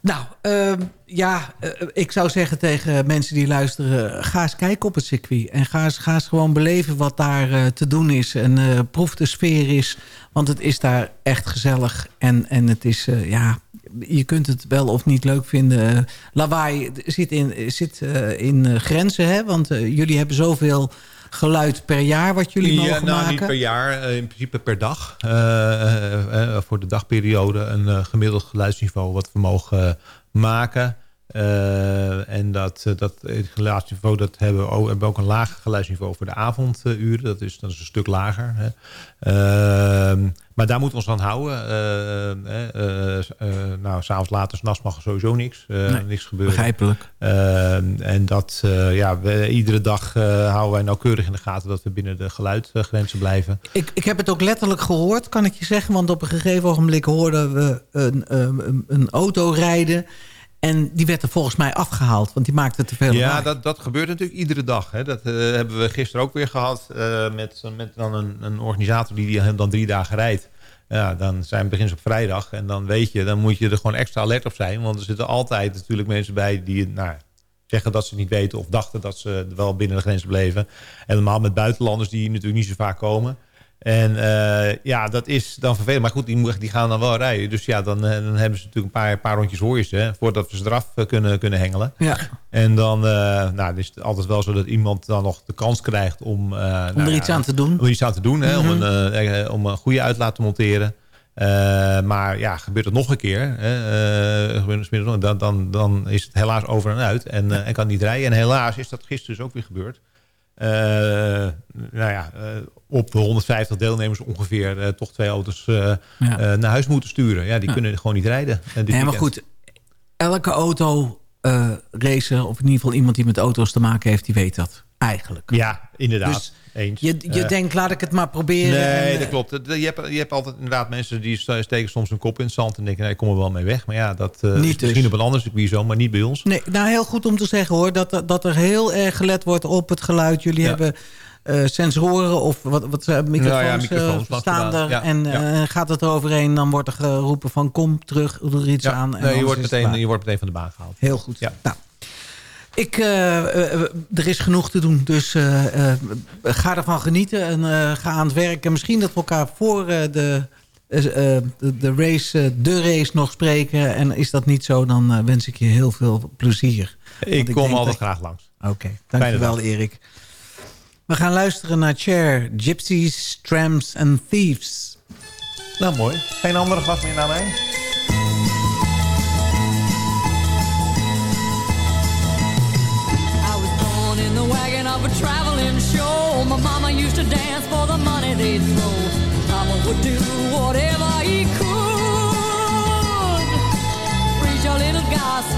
Nou, ehm, ja, eh, ik zou zeggen tegen mensen die luisteren... ga eens kijken op het circuit. En ga eens, ga eens gewoon beleven wat daar eh, te doen is. En proef de sfeer is. Want het is daar echt gezellig. En, en het is, ja... Je kunt het wel of niet leuk vinden. Lawaai zit in, zit, in grenzen, hè? Want jullie hebben zoveel geluid per jaar wat jullie ja, mogen nou, maken. niet per jaar, eh, in principe per dag. Eh, eh, voor de dagperiode een gemiddeld geluidsniveau wat we mogen maken. Eh, en dat, eh, dat het geluidsniveau, dat hebben we ook, hebben we ook een lager geluidsniveau voor de avonduren. Dat is, dat is een stuk lager. Hè. Ehm, maar daar moeten we ons aan houden. Eh, nou, s'avonds later, s'nachts mag er sowieso niks. Nee, niks gebeuren. Begrijpelijk. Ehm, en dat, ja, we, iedere dag houden wij nauwkeurig in de gaten dat we binnen de geluidgrenzen blijven. Ik, ik heb het ook letterlijk gehoord, kan ik je zeggen. Want op een gegeven ogenblik hoorden we een, een, een auto rijden. En die werd er volgens mij afgehaald. Want die maakte te veel Ja, dat, dat gebeurt natuurlijk iedere dag. Hè. Dat eh, hebben we gisteren ook weer gehad eh, met, met dan een, een organisator die die dan drie dagen rijdt. Ja, dan zijn begins op vrijdag en dan weet je, dan moet je er gewoon extra alert op zijn. Want er zitten altijd natuurlijk mensen bij die nou, zeggen dat ze het niet weten of dachten dat ze wel binnen de grenzen bleven. En normaal met buitenlanders die natuurlijk niet zo vaak komen. En eh, ja, dat is dan vervelend. Maar goed, die, die gaan dan wel rijden. Dus ja, dan, eh, dan hebben ze natuurlijk een paar, paar rondjes hooiers... Hè, voordat we ze eraf eh, kunnen, kunnen hengelen. Ja, En dan nou, is het altijd wel zo dat iemand dan nog de kans krijgt om... eh, om nou er iets aan te doen. Om iets aan te doen, hè, Mhm. om, een, eh, eh, om een goede uitlaat te monteren. Maar ja, gebeurt het nog een keer, hè, dan, dan, dan is het helaas over en uit en, en kan niet rijden. En helaas is dat gisteren dus ook weer gebeurd. Eh, nou ja, eh, op de 150 deelnemers ongeveer eh, toch twee auto's Ja. naar huis moeten sturen. Ja, die Ja. kunnen gewoon niet rijden. Nee, maar goed, elke auto eh, racer, of in ieder geval iemand die met auto's te maken heeft, die weet dat. eigenlijk. Ja, inderdaad. Dus Eens. Je, je Eh, denkt, laat ik het maar proberen. Nee, en, eh, dat klopt. Je hebt, je hebt altijd inderdaad mensen die steken soms hun kop in het zand... en denken, nee, ik kom er wel mee weg. Maar ja, dat eh, Niet is dus. misschien op een ander circuit zo, maar niet bij ons. Nee, nou heel goed om te zeggen hoor. Dat, dat er heel erg gelet wordt op het geluid. Jullie Ja. hebben sensoren of wat, wat microfoons, Nou ja, microfoons langs staan er. Ja, En ja. gaat het er overheen, dan wordt er geroepen van kom terug, doe er iets aan. En nee, je, wordt meteen, je wordt meteen van de baan gehaald. Heel goed. Ja. Nou, ik, eh, eh, eh, er is genoeg te doen, dus ga ervan genieten en ga aan het werk. En misschien dat we elkaar voor de, de, race, de race nog spreken. En is dat niet zo, dan wens ik je heel veel plezier. Ik kom altijd dat- graag langs. Oké, dankjewel. Erik. We gaan luisteren naar Cher, Gypsies, Tramps and Thieves. Nou, mooi. Geen andere gast meer naar mij? To dance for the money they'd throw. Papa would do whatever he could. Preach a little gospel.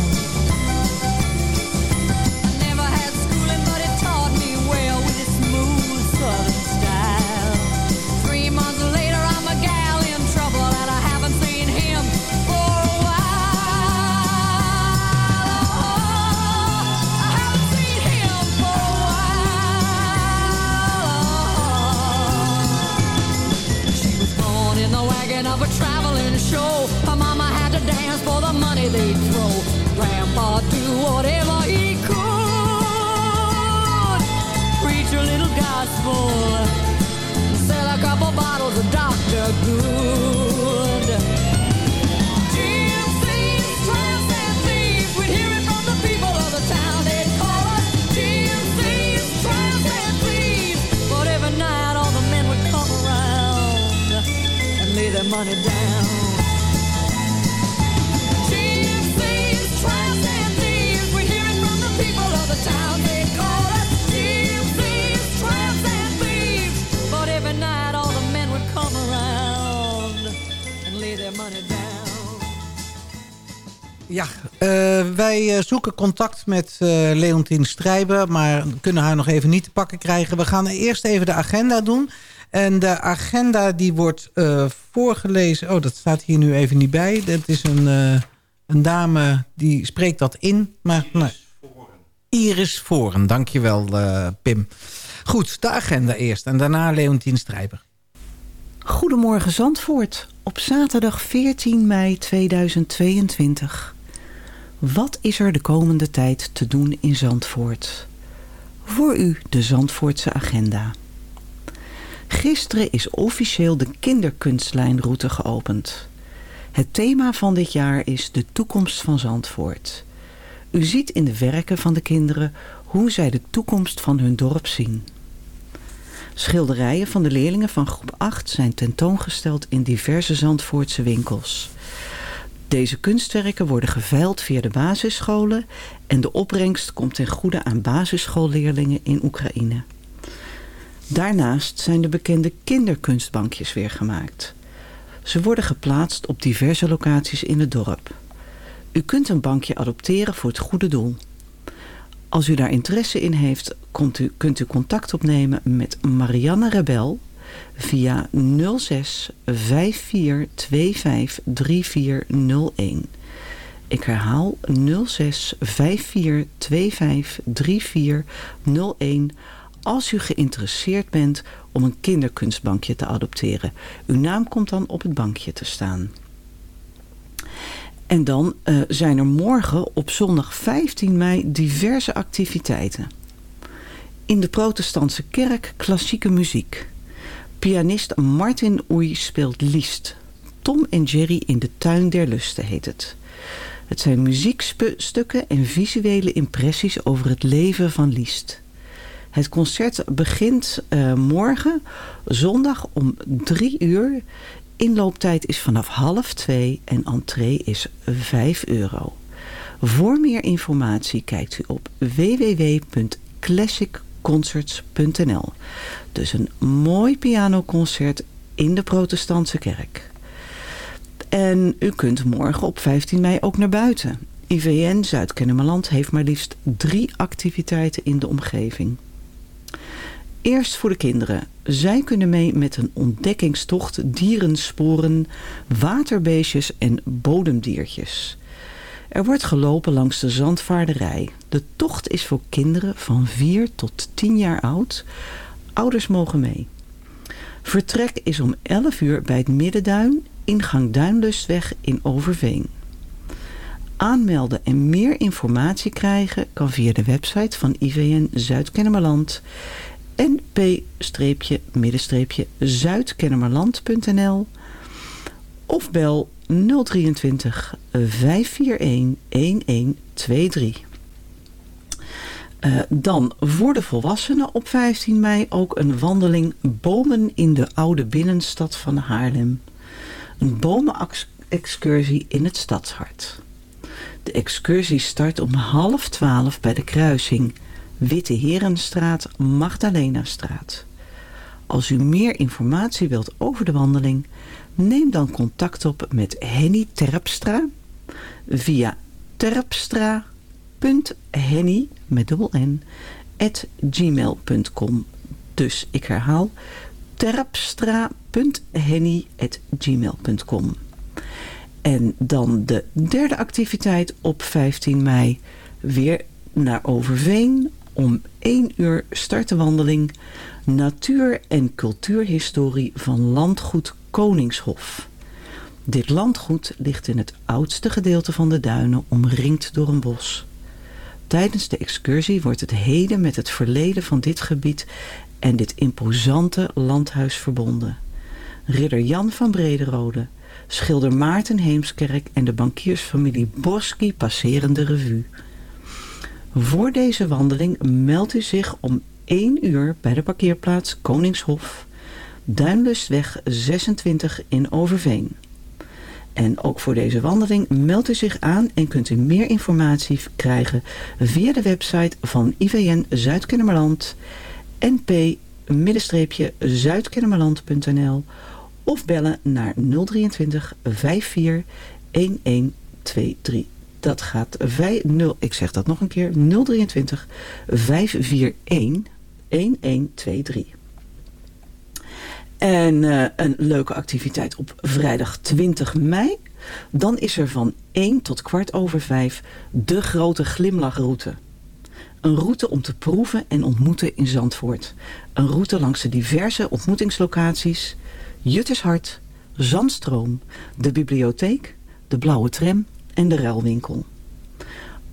money they'd throw. Grandpa do whatever he could. Preach a little gospel. Sell a couple bottles of Dr. Good. We'd hear it from the people of the town. They'd call us. But every night all the men would come around and lay their money down. Ja, eh, wij eh, zoeken contact met eh Leontien Strijber... maar kunnen haar nog even niet te pakken krijgen. We gaan eerst even de agenda doen. En de agenda die wordt eh, voorgelezen... Oh, dat staat hier nu even niet bij. Dat is een, eh, een dame die spreekt dat in. Maar, nou, Iris Voren, dankjewel eh, Pim. Goed, de agenda eerst en daarna Leontien Strijber. Goedemorgen Zandvoort, op zaterdag 14 mei 2022. Wat is er de komende tijd te doen in Zandvoort? Voor u de Zandvoortse agenda. Gisteren is officieel de kinderkunstlijnroute geopend. Het thema van dit jaar is de toekomst van Zandvoort. U ziet in de werken van de kinderen hoe zij de toekomst van hun dorp zien. Schilderijen van de leerlingen van groep 8 zijn tentoongesteld in diverse Zandvoortse winkels. Deze kunstwerken worden geveild via de basisscholen en de opbrengst komt ten goede aan basisschoolleerlingen in Oekraïne. Daarnaast zijn de bekende kinderkunstbankjes weer gemaakt. Ze worden geplaatst op diverse locaties in het dorp. U kunt een bankje adopteren voor het goede doel. Als u daar interesse in heeft, kunt u, contact opnemen met Marianne Rebel via 06 5425 3401. Ik herhaal 06 5425 3401. als u geïnteresseerd bent om een kinderkunstbankje te adopteren. Uw naam komt dan op het bankje te staan. En dan uh, zijn er morgen op zondag 15 mei diverse activiteiten. In de protestantse kerk klassieke muziek. Pianist Martin Oei speelt Liest. Tom en Jerry in de tuin der lusten heet het. Het zijn muziekstukken en visuele impressies over het leven van Liest. Het concert begint uh, morgen, zondag om drie uur. Inlooptijd is vanaf half twee en entree is 5 euro. Voor meer informatie kijkt u op www.classicconcerts.nl. Dus een mooi pianoconcert in de protestantse kerk. En u kunt morgen op 15 mei ook naar buiten. IVN Zuid-Kennemerland heeft maar liefst drie activiteiten in de omgeving. Eerst voor de kinderen. Zij kunnen mee met een ontdekkingstocht dierensporen, waterbeestjes en bodemdiertjes. Er wordt gelopen langs de zandvaarderij. De tocht is voor kinderen van 4 tot 10 jaar oud. Ouders mogen mee. Vertrek is om 11 uur bij het Middenduin, ingang Duinlustweg in Overveen. Aanmelden en meer informatie krijgen kan via de website van IVN Zuid-Kennemerland np-zuidkennemerland.nl of bel 023 541 1123. Uh, dan voor de volwassenen op 15 mei ook een wandeling Bomen in de oude binnenstad van Haarlem. Een bomenexcursie in het stadshart. De excursie start om half twaalf bij de kruising Witte Herenstraat, Magdalenastraat. Als u meer informatie wilt over de wandeling, neem dan contact op met Henny Terpstra via terpstra.henny met dubbel n at gmail.com. Dus ik herhaal terpstra.henny. En dan de derde activiteit op 15 mei weer naar Overveen om 1 uur start de wandeling Natuur- en cultuurhistorie van landgoed Koningshof. Dit landgoed ligt in het oudste gedeelte van de duinen omringd door een bos. Tijdens de excursie wordt het heden met het verleden van dit gebied en dit imposante landhuis verbonden. Ridder Jan van Brederode, schilder Maarten Heemskerk en de bankiersfamilie Boski passeren de revue. Voor deze wandeling meldt u zich om 1 uur bij de parkeerplaats Koningshof, Duinlustweg 26 in Overveen. En ook voor deze wandeling meldt u zich aan en kunt u meer informatie krijgen via de website van IVN Zuid-Kennemerland, np-zuidkennemerland.nl of bellen naar 023 54 1123. Dat gaat 5, 0, ik zeg dat nog een keer, 023 541 1123. En uh, een leuke activiteit op vrijdag 20 mei. Dan is er van 1 tot kwart over 5 de grote glimlachroute. Een route om te proeven en ontmoeten in Zandvoort. Een route langs de diverse ontmoetingslocaties. Juttershart, Zandstroom, de bibliotheek, de blauwe tram en de ruilwinkel.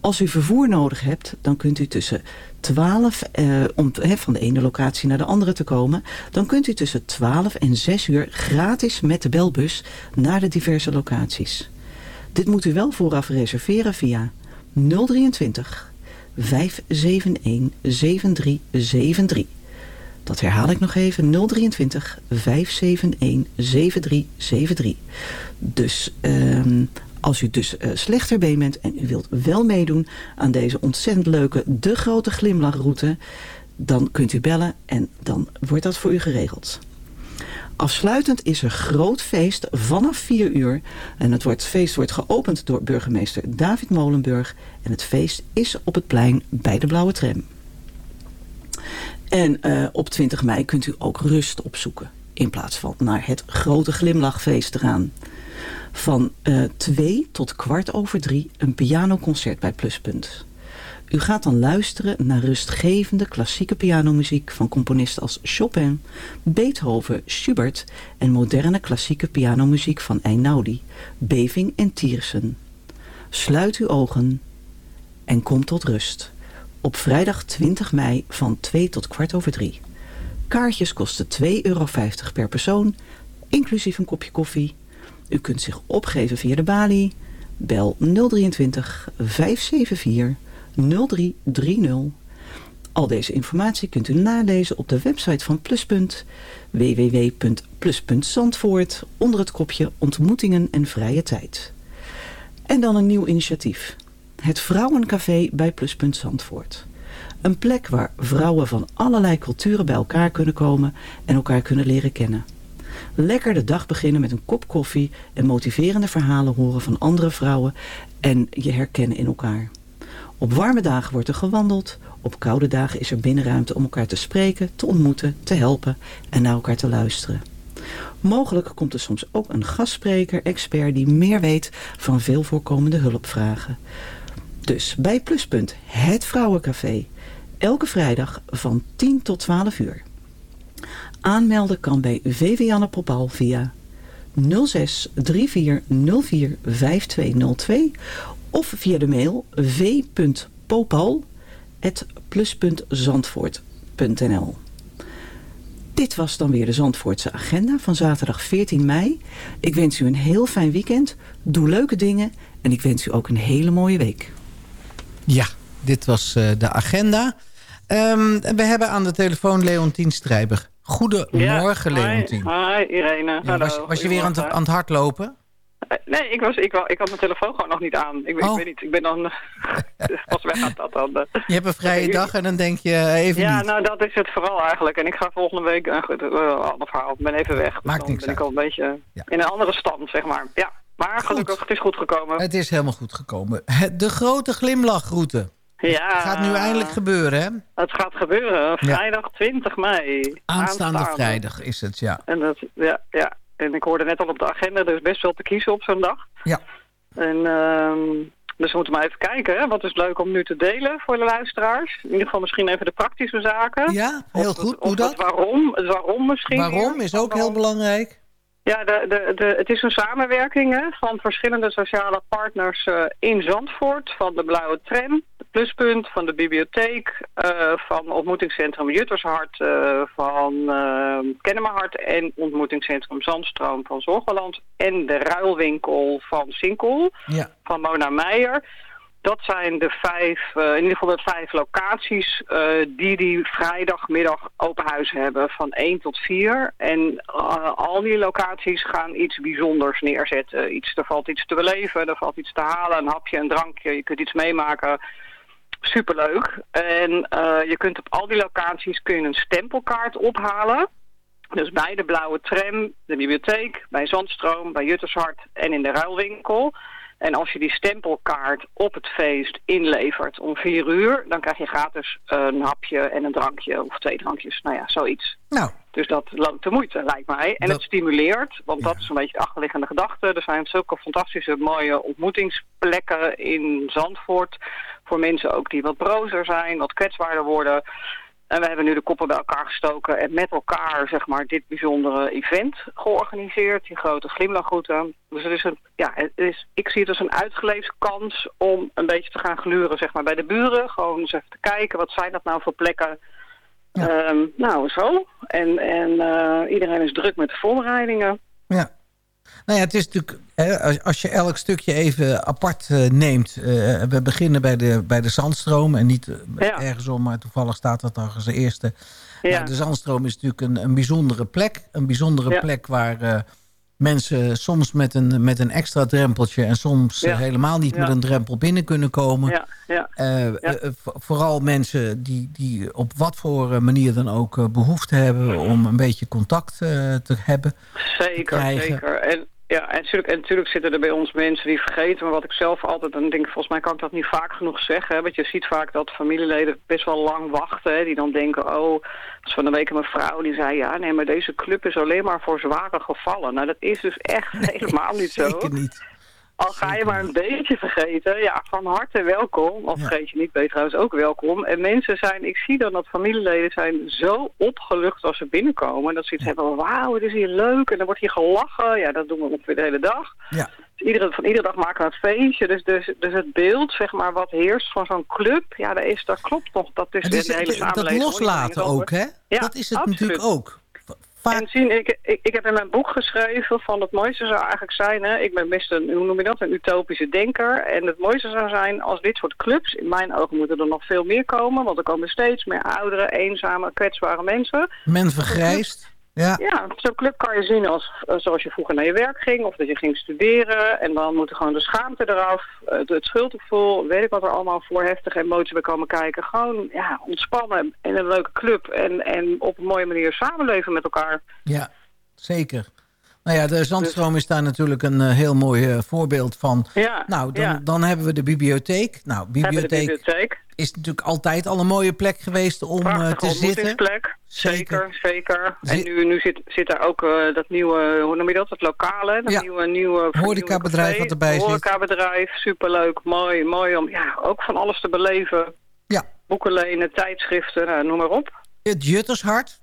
Als u vervoer nodig hebt, dan kunt u tussen 12, eh, om van de ene locatie naar de andere te komen, dan kunt u tussen 12 en 6 uur gratis met de belbus naar de diverse locaties. Dit moet u wel vooraf reserveren via 023 571 7373. Dat herhaal ik nog even, 023 571 7373. Dus ehm als u dus uh, slechter been bent en u wilt wel meedoen aan deze ontzettend leuke De Grote Glimlachroute, dan kunt u bellen en dan wordt dat voor u geregeld. Afsluitend is er groot feest vanaf 4 uur. En het, wordt, feest wordt geopend door burgemeester David Molenburg. En het feest is op het plein bij de Blauwe Tram. En uh, op 20 mei kunt u ook rust opzoeken. In plaats van naar het grote glimlachfeest te gaan. Van uh, twee tot kwart over drie een pianoconcert bij Pluspunt. U gaat dan luisteren naar rustgevende klassieke pianomuziek van componisten als Chopin, Beethoven, Schubert en moderne klassieke pianomuziek van Einaudi, Beving en Tiersen. Sluit uw ogen en kom tot rust. Op vrijdag 20 mei van 2 tot kwart over 3. Kaartjes kosten 2,50 euro per persoon, inclusief een kopje koffie. U kunt zich opgeven via de balie. Bel 023 574 0330. Al deze informatie kunt u nalezen op de website van Pluspunt www.plus.zandvoort onder het kopje ontmoetingen en vrije tijd. En dan een nieuw initiatief. Het Vrouwencafé bij Pluspunt Zandvoort. Een plek waar vrouwen van allerlei culturen bij elkaar kunnen komen en elkaar kunnen leren kennen. Lekker de dag beginnen met een kop koffie en motiverende verhalen horen van andere vrouwen en je herkennen in elkaar. Op warme dagen wordt er gewandeld, op koude dagen is er binnenruimte om elkaar te spreken, te ontmoeten, te helpen en naar elkaar te luisteren. Mogelijk komt er soms ook een gastspreker, expert die meer weet van veel voorkomende hulpvragen. Dus bij Pluspunt, het Vrouwencafé. Elke vrijdag van 10 tot 12 uur. Aanmelden kan bij Vivianne Popal via 06 3404 5202 of via de mail v.popal.plus.zandvoort.nl Dit was dan weer de Zandvoortse agenda van zaterdag 14 mei. Ik wens u een heel fijn weekend. Doe leuke dingen en ik wens u ook een hele mooie week. Ja, dit was uh, de agenda. Um, we hebben aan de telefoon Leontien Strijber. Goedemorgen, ja, Leontien. Hi, Irene. Ja, was, was je weer aan het, aan het hardlopen? Nee, ik, was, ik, ik had mijn telefoon gewoon nog niet aan. Ik, oh. ik weet niet, ik ben dan... <laughs> pas weg gaat dat dan. Je hebt een vrije dag en dan denk je uh, even Ja, niet. nou dat is het vooral eigenlijk. En ik ga volgende week... Uh, goed, uh, ander verhaal. Ik ben even weg. Maakt dan niks ben ik al een beetje Ja. in een andere stand, zeg maar. Ja, maar gelukkig, het is goed gekomen. Het is helemaal goed gekomen. <laughs> De grote glimlachroute. Ja. Het gaat nu eindelijk gebeuren, hè? Het gaat gebeuren. Vrijdag 20 mei. Aanstaande vrijdag is het, ja. En dat, ja, ja. En ik hoorde net al op de agenda, er is best wel te kiezen op zo'n dag. Ja. En, ehm, dus we moeten maar even kijken, hè. wat is leuk om nu te delen voor de luisteraars. In ieder geval misschien even de praktische zaken. Ja, heel goed. of Doe het dat. waarom, het waarom misschien. Waarom is ook heel belangrijk. Ja, de, de, de, het is een samenwerking hè, van verschillende sociale partners eh, in Zandvoort. Van de Blauwe Tram, Pluspunt, van de bibliotheek, eh, van ontmoetingscentrum Juttershart, eh, van eh Kennemerhart en ontmoetingscentrum Zandstroom van Zorgeland. En de ruilwinkel van Sinkel Ja. van Mona Meijer. Dat zijn de vijf, in ieder geval de vijf locaties die die vrijdagmiddag open huis hebben van 1 tot 4. En al die locaties gaan iets bijzonders neerzetten. Iets, er valt iets te beleven, er valt iets te halen, een hapje, een drankje, je kunt iets meemaken. Superleuk. En eh, je kunt op al die locaties kun je een stempelkaart ophalen. Dus bij de Blauwe Tram, de bibliotheek, bij Zandstroom, bij Juttershart en in de ruilwinkel. En als je die stempelkaart op het feest inlevert om vier uur... dan krijg je gratis een hapje en een drankje of twee drankjes. Nou ja, zoiets. Nou. Dus dat loont de moeite, lijkt mij. En Dat- het stimuleert, want dat is een beetje de achterliggende gedachte. Er zijn zulke fantastische mooie ontmoetingsplekken in Zandvoort... voor mensen ook die wat brozer zijn, wat kwetsbaarder worden... En we hebben nu de koppen bij elkaar gestoken en met elkaar zeg maar, dit bijzondere event georganiseerd. Die grote glimlachroute. Dus het is een, ja, het is, ik zie het als een uitgeleefd kans om een beetje te gaan gluren zeg maar, bij de buren. Gewoon eens even te kijken, wat zijn dat nou voor plekken. Ehm, nou, zo. En, en eh, iedereen is druk met de voorbereidingen. Ja. Nou ja, het is natuurlijk, hè, als, als je elk stukje even apart eh, neemt. eh, we beginnen bij de, bij de zandstroom en niet eh, ergens om, maar toevallig staat dat nog als de eerste. Ja. Nou, de zandstroom is natuurlijk een, een bijzondere plek. Een bijzondere Ja. plek waar mensen soms met een, met een extra drempeltje en soms Ja. helemaal niet Ja. met een drempel binnen kunnen komen. Ja, ja. Eh, eh, vo- vooral mensen die, die op wat voor eh, manier dan ook eh, behoefte hebben om een beetje contact te hebben. Zeker, zeker. En, ja, en natuurlijk, en natuurlijk zitten er bij ons mensen die vergeten. Maar wat ik zelf altijd, en denk volgens mij kan ik dat niet vaak genoeg zeggen. Hè, want je ziet vaak dat familieleden best wel lang wachten. Hè, die dan denken, oh, als van een week mijn vrouw die zei... ja, nee, maar deze club is alleen maar voor zware gevallen. Nou, dat is dus echt <laughs> helemaal niet zo. Zeker niet. Al ga je maar een beetje vergeten, ja, van harte welkom. Of vergeet je niet, ben je trouwens ook welkom. En mensen zijn, ik zie dan dat familieleden zijn zo opgelucht als ze binnenkomen. Dat ze iets hebben, wauw, het is hier leuk. En dan wordt hier gelachen. Ja, dat doen we ongeveer de hele dag. Ja. Dus iedere, van iedere dag maken we een feestje. Dus, dus, dus het beeld, zeg maar, wat heerst van zo'n club, ja, dat, is, dat klopt toch. Dat is, Het is de hele dat samenleving. loslaten ook, hè? Ja, dat is het absoluut. natuurlijk ook. En zien, ik, ik, ik heb in mijn boek geschreven van het mooiste zou eigenlijk zijn, hè, ik ben best een, hoe noem je dat, een utopische denker. En het mooiste zou zijn als dit soort clubs, in mijn ogen moeten er nog veel meer komen, want er komen steeds meer oudere, eenzame, kwetsbare mensen. Men vergrijst. Ja. Ja, zo'n club kan je zien als eh, zoals je vroeger naar je werk ging of dat je ging studeren. En dan moet er gewoon de schaamte eraf, eh, het schuldgevoel, weet ik wat er allemaal voor heftige emoties bij komen kijken. Gewoon ja, ontspannen in een leuke club en, en op een mooie manier samenleven met elkaar. Ja, zeker. Nou ja, de Zandstroom is daar natuurlijk een eh, heel mooi voorbeeld van. Ja, nou, dan, ja. dan hebben we de bibliotheek. Nou, de bibliotheek. Is natuurlijk altijd al een mooie plek geweest om eh, Prachtige te zitten. ontmoetingsplek. Zeker, zeker. En Zit- nu, nu zit, zit daar ook eh, dat nieuwe, hoe noem je dat, het lokale, dat Ja. nieuwe, nieuwe Horecabedrijf wat erbij zit. Horecabedrijf, superleuk, mooi, mooi om ja, ook van alles te beleven. Ja. Boeken lenen, tijdschriften, nou, noem maar op. Het Juttershart.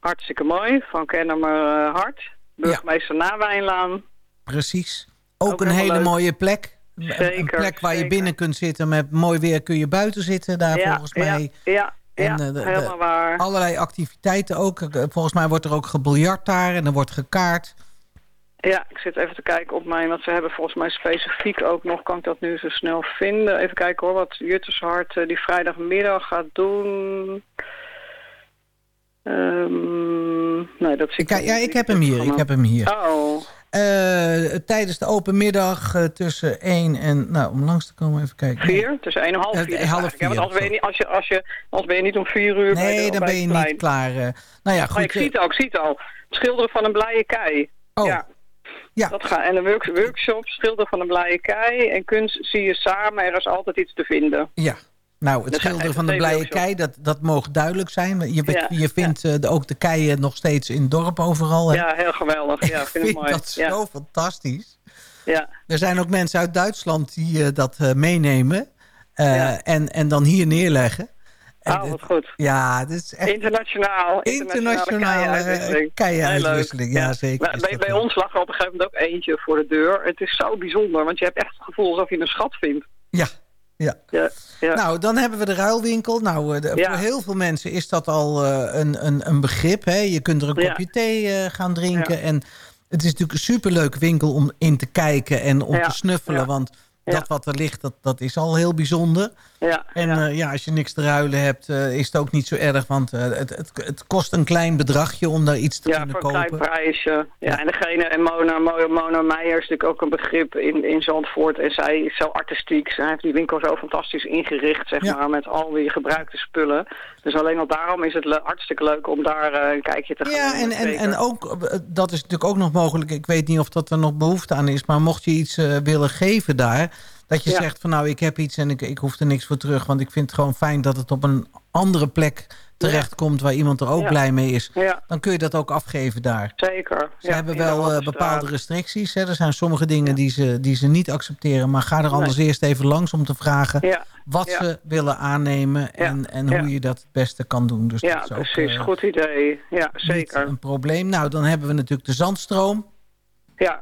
Hartstikke mooi, van Kennemer eh, Hart. Burgemeester Nawijnlaan. Precies. Ook, Ook een hele leuk. mooie plek. Een- plek waar je binnen kunt zitten. Met mooi weer kun je buiten zitten daar ja, volgens mij. Ja, ja, En, ja, eh, de- helemaal waar. Allerlei activiteiten ook. Eh, Volgens mij wordt er ook gebiljart daar en er wordt gekaart. Ja, ik zit even te kijken op mijn, wat ze hebben volgens mij specifiek ook nog, kan ik dat nu zo snel vinden. Even kijken hoor, wat Juttershart eh, die vrijdagmiddag gaat doen. Ehm, nee, dat zie ik Ik, ja, ik heb hem hier. Ik heb hem hier. Oh, tijdens de open middag eh, tussen 1 en... Nou, om langs te komen even kijken. Nee. vier? Tussen één en half Eh, vier. dus half eigenlijk, hè, vier, want als ben je niet, als je, als je, als ben je niet om vier uur bij Nee, de, dan bij ben je niet klaar. eh. nou ja, goed. Maar ik zie eh, het ook, ik zie het al. Schilderen van een blije kei. Oh. Ja. Ja. Dat gaat. En een work- workshop, schilderen van een blije kei. En kunst zie je samen, er is altijd iets te vinden. Ja. Nou, het Dat schilderen van de blije kei, dat, dat mogen duidelijk zijn. Je, Ja, je vindt eh, de- ook de keien nog steeds in het dorp overal. Hè? Ja, heel geweldig. Ja, <laughs> ik vind, vind het mooi. dat ja. zo fantastisch. Ja. Er zijn ook mensen uit Duitsland die eh, dat eh, meenemen. en, en dan hier neerleggen. En Oh, wat goed. ja, dit is echt Internationaal. internationale. Heel leuk. Ja, zeker. Maar bij, bij ons lag er op een gegeven moment ook eentje voor de deur. Het is zo bijzonder, want je hebt echt het gevoel alsof je een schat vindt. Ja, ja. Ja, ja. Nou, dan hebben we de ruilwinkel. Nou, eh, de- Ja. voor heel veel mensen is dat al eh, een, een, een begrip. Hè? Je kunt er een kopje thee eh, gaan drinken. En het is natuurlijk een superleuke winkel om in te kijken en om te snuffelen. Want dat wat er ligt, dat, dat is al heel bijzonder. Ja, En ja. ja. ja, als je niks te ruilen hebt, eh, is het ook niet zo erg. Want eh, het, het, het kost een klein bedragje om daar iets te Ja, kunnen voor een kopen. klein prijsje. Ja, Ja. en degene, en Mona, Mona, Meijer is natuurlijk ook een begrip in, in Zandvoort. En zij is zo artistiek. Zij heeft die winkel zo fantastisch ingericht, zeg Ja. maar, met al die gebruikte spullen. Dus alleen al daarom is het le- hartstikke leuk om daar eh, een kijkje te gaan Ja, en, en, zeker. en ook, eh, dat is natuurlijk ook nog mogelijk. Ik weet niet of dat er nog behoefte aan is. Maar mocht je iets eh, willen geven daar... dat je Ja. zegt van nou, ik heb iets en ik, ik hoef er niks voor terug. Want ik vind het gewoon fijn dat het op een andere plek terechtkomt... waar iemand er ook Ja. blij mee is. Ja, Dan kun je dat ook afgeven daar. zeker. Ze hebben wel eh, bepaalde restricties. Hè. Er zijn sommige dingen die, ze, die ze niet accepteren. Maar ga er anders eerst even langs om te vragen... Wat ze willen aannemen en, en hoe je dat het beste kan doen. Dus ja dat is ook, precies. eh, Goed idee. Ja, zeker. een probleem. Nou, dan hebben we natuurlijk de zandstroom. Ja,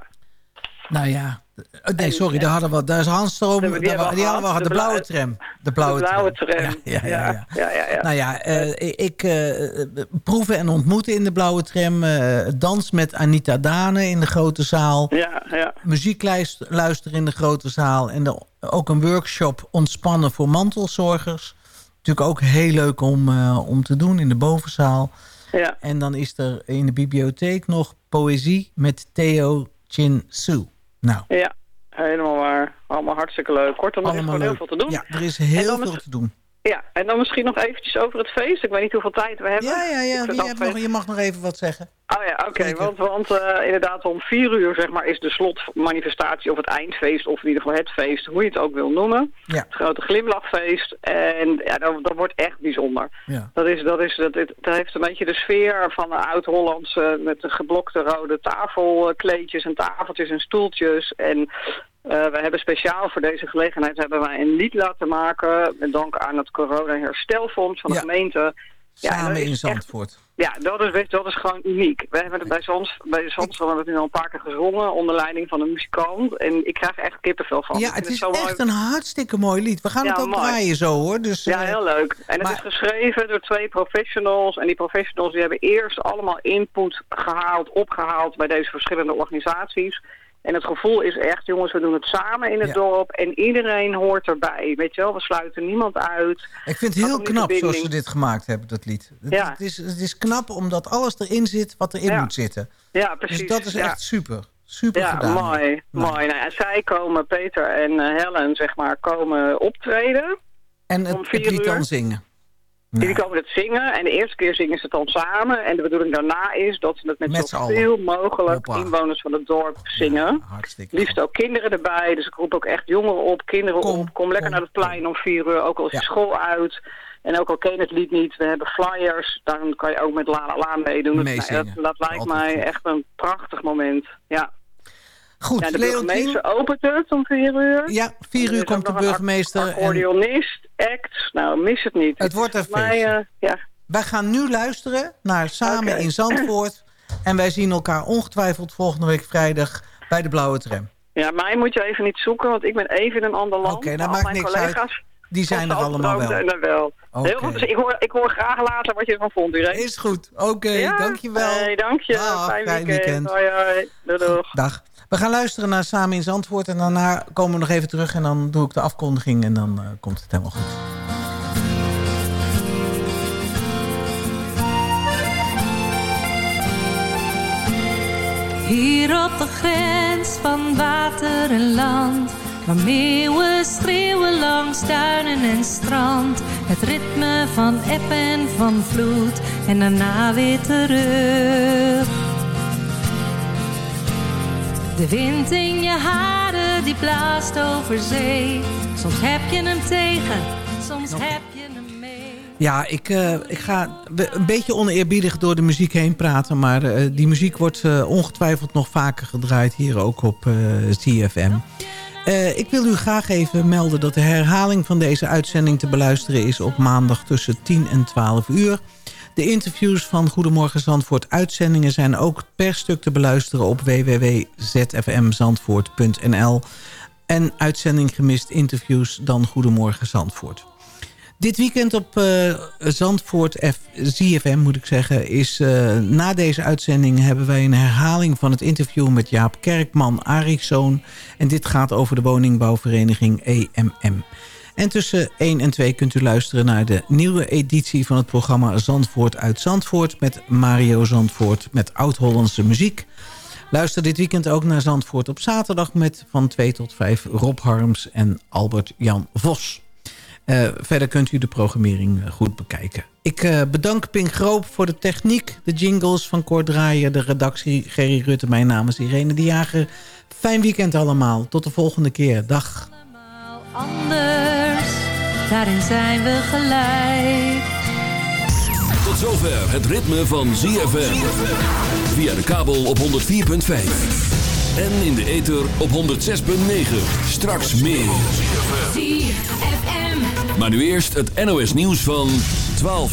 Nou ja, eh, nee, En- sorry, daar hadden we, daar is handstroom, Die die hadden we gehad. de De blauwe tram. De blauwe, de blauwe tram. Ja, ja, ja. ja. ja, ja. Nou ja, eh, ik eh, proeven en ontmoeten in de blauwe tram. dans met Anita Dane in de grote zaal. Ja, ja. Muziek luister- luisteren in de grote zaal. En de- ook een workshop ontspannen voor mantelzorgers. Natuurlijk ook heel leuk om, om te doen in de bovenzaal. ja. En dan is er in de bibliotheek nog poëzie met Theo Chin Su. Nou, Ja, helemaal waar. Allemaal hartstikke leuk. Kortom, er is gewoon leuk. heel veel te doen. Ja, er is heel veel te doen. Ja, en dan misschien nog eventjes over het feest. Ik weet niet hoeveel tijd we hebben. Ja, ja, ja. Je, hebt nog, je mag nog even wat zeggen. Oh ja, oké. Want, want eh, inderdaad om vier uur zeg maar, is de slotmanifestatie of het eindfeest... of in ieder geval het feest, hoe je het ook wil noemen. Ja. Het grote glimlachfeest. En ja, dat, dat wordt echt bijzonder. Ja. Dat, is, dat, is, dat, dat heeft een beetje de sfeer van de oud-Hollandse... met de geblokte rode tafelkleedjes en tafeltjes en stoeltjes. En we hebben speciaal voor deze gelegenheid hebben wij een lied laten maken. Met dank aan het corona-herstelfonds van de Ja. gemeente. Ja, Samen in echt- Zandvoort. Ja, dat is, dat is gewoon uniek. We hebben het bij Zands, bij Zands hebben we het nu al een paar keer gezongen onder leiding van een muzikant. En ik krijg echt kippenvel van. Ja, het is mooi. echt een hartstikke mooi lied. We gaan Ja, het ook mooi. draaien zo hoor. Dus, Ja, eh, heel leuk. En het is geschreven door twee professionals. En die professionals die hebben eerst allemaal input gehaald, opgehaald bij deze verschillende organisaties. En het gevoel is echt, jongens, we doen het samen in het Ja. dorp. En iedereen hoort erbij. Weet je wel, we sluiten niemand uit. Ik vind het heel knap zoals ze dit gemaakt hebben, dat lied. Het, Ja. het, is, het is knap omdat alles erin zit wat erin Ja. moet zitten. Ja, precies. Dus dat is echt super. Super Ja, gedaan. mooi. mooi. Nou, en zij komen, Peter en eh, Helen, zeg maar, komen optreden. En het, om vier het lied uur. dan zingen. Die komen het zingen en de eerste keer zingen ze het dan samen. En de bedoeling daarna is dat ze het met, Met zoveel mogelijk Hoppa. inwoners van het dorp zingen. Hartstikke Liefst ook kinderen erbij. Dus ik roep ook echt jongeren op, kinderen op. Kom lekker naar het plein om vier uur, ook al is je school uit. En ook al ken je het lied niet, we hebben flyers. Dan kan je ook met La La La meedoen. Meezingen. dat, dat lijkt mij echt een prachtig moment. Ja. Goed, ja, de Leontien. burgemeester opent het om vier uur. Ja, vier Er uur komt de een burgemeester. en act. Nou, mis het niet. Het wordt een feestje. eh, ja. Wij gaan nu luisteren naar Samen in Zandvoort. En wij zien elkaar ongetwijfeld volgende week vrijdag bij de Blauwe Tram. Ja, mij moet je even niet zoeken, want ik ben even in een ander land. Oké, dat Maar al maakt niks collega's uit. Die zijn er allemaal wel. zijn er wel. Heel goed, dus ik hoor, ik hoor graag later wat je ervan vond, Irene. Is goed. Oké, Ja? dankjewel. Hey, dank je. Dag, Fijn fijn weekend. weekend. Hoi, hoi. Doei, doeg. Dag. We gaan luisteren naar Samen in Zandvoort. En daarna komen we nog even terug. En dan doe ik de afkondiging. En dan eh, komt het helemaal goed. Hier op de grens van water en land, waar meeuwen schreeuwen langs duinen en strand. Het ritme van eb en van vloed en daarna weer terug. De wind in je haren die blaast over zee. Soms heb je hem tegen, soms heb je hem mee. Ja, ik, eh, ik ga een beetje oneerbiedig door de muziek heen praten. Maar eh, die muziek wordt eh, ongetwijfeld nog vaker gedraaid. Hier ook op CFM. Eh, ik wil u graag even melden dat de herhaling van deze uitzending te beluisteren is op maandag tussen 10 en 12 uur. De interviews van Goedemorgen Zandvoort uitzendingen zijn ook per stuk te beluisteren op www.zfmzandvoort.nl. En uitzending gemist interviews dan Goedemorgen Zandvoort. Dit weekend op eh, Zandvoort F ZFM moet ik zeggen... is eh, na deze uitzending hebben wij een herhaling van het interview... met Jaap Kerkman, Arikszoon. En dit gaat over de woningbouwvereniging EMM. En tussen 1 en 2 kunt u luisteren naar de nieuwe editie van het programma Zandvoort uit Zandvoort... met Mario Zandvoort met oud-Hollandse muziek. Luister dit weekend ook naar Zandvoort op zaterdag... met van 2 tot 5 Rob Harms en Albert-Jan Vos. Uh, verder kunt u de programmering uh, goed bekijken. Ik uh, bedank Pink Groop voor de techniek, de jingles van Kort Draaien... de redactie Gerry Rutte, mijn naam is Irene de Jager. Fijn weekend allemaal, tot de volgende keer. Dag. Anders, daarin zijn we gelijk. Tot zover het ritme van ZFM. Via de kabel op 104.5. En in de ether op 106.9. Straks meer. Maar nu eerst het NOS nieuws van 12 uur.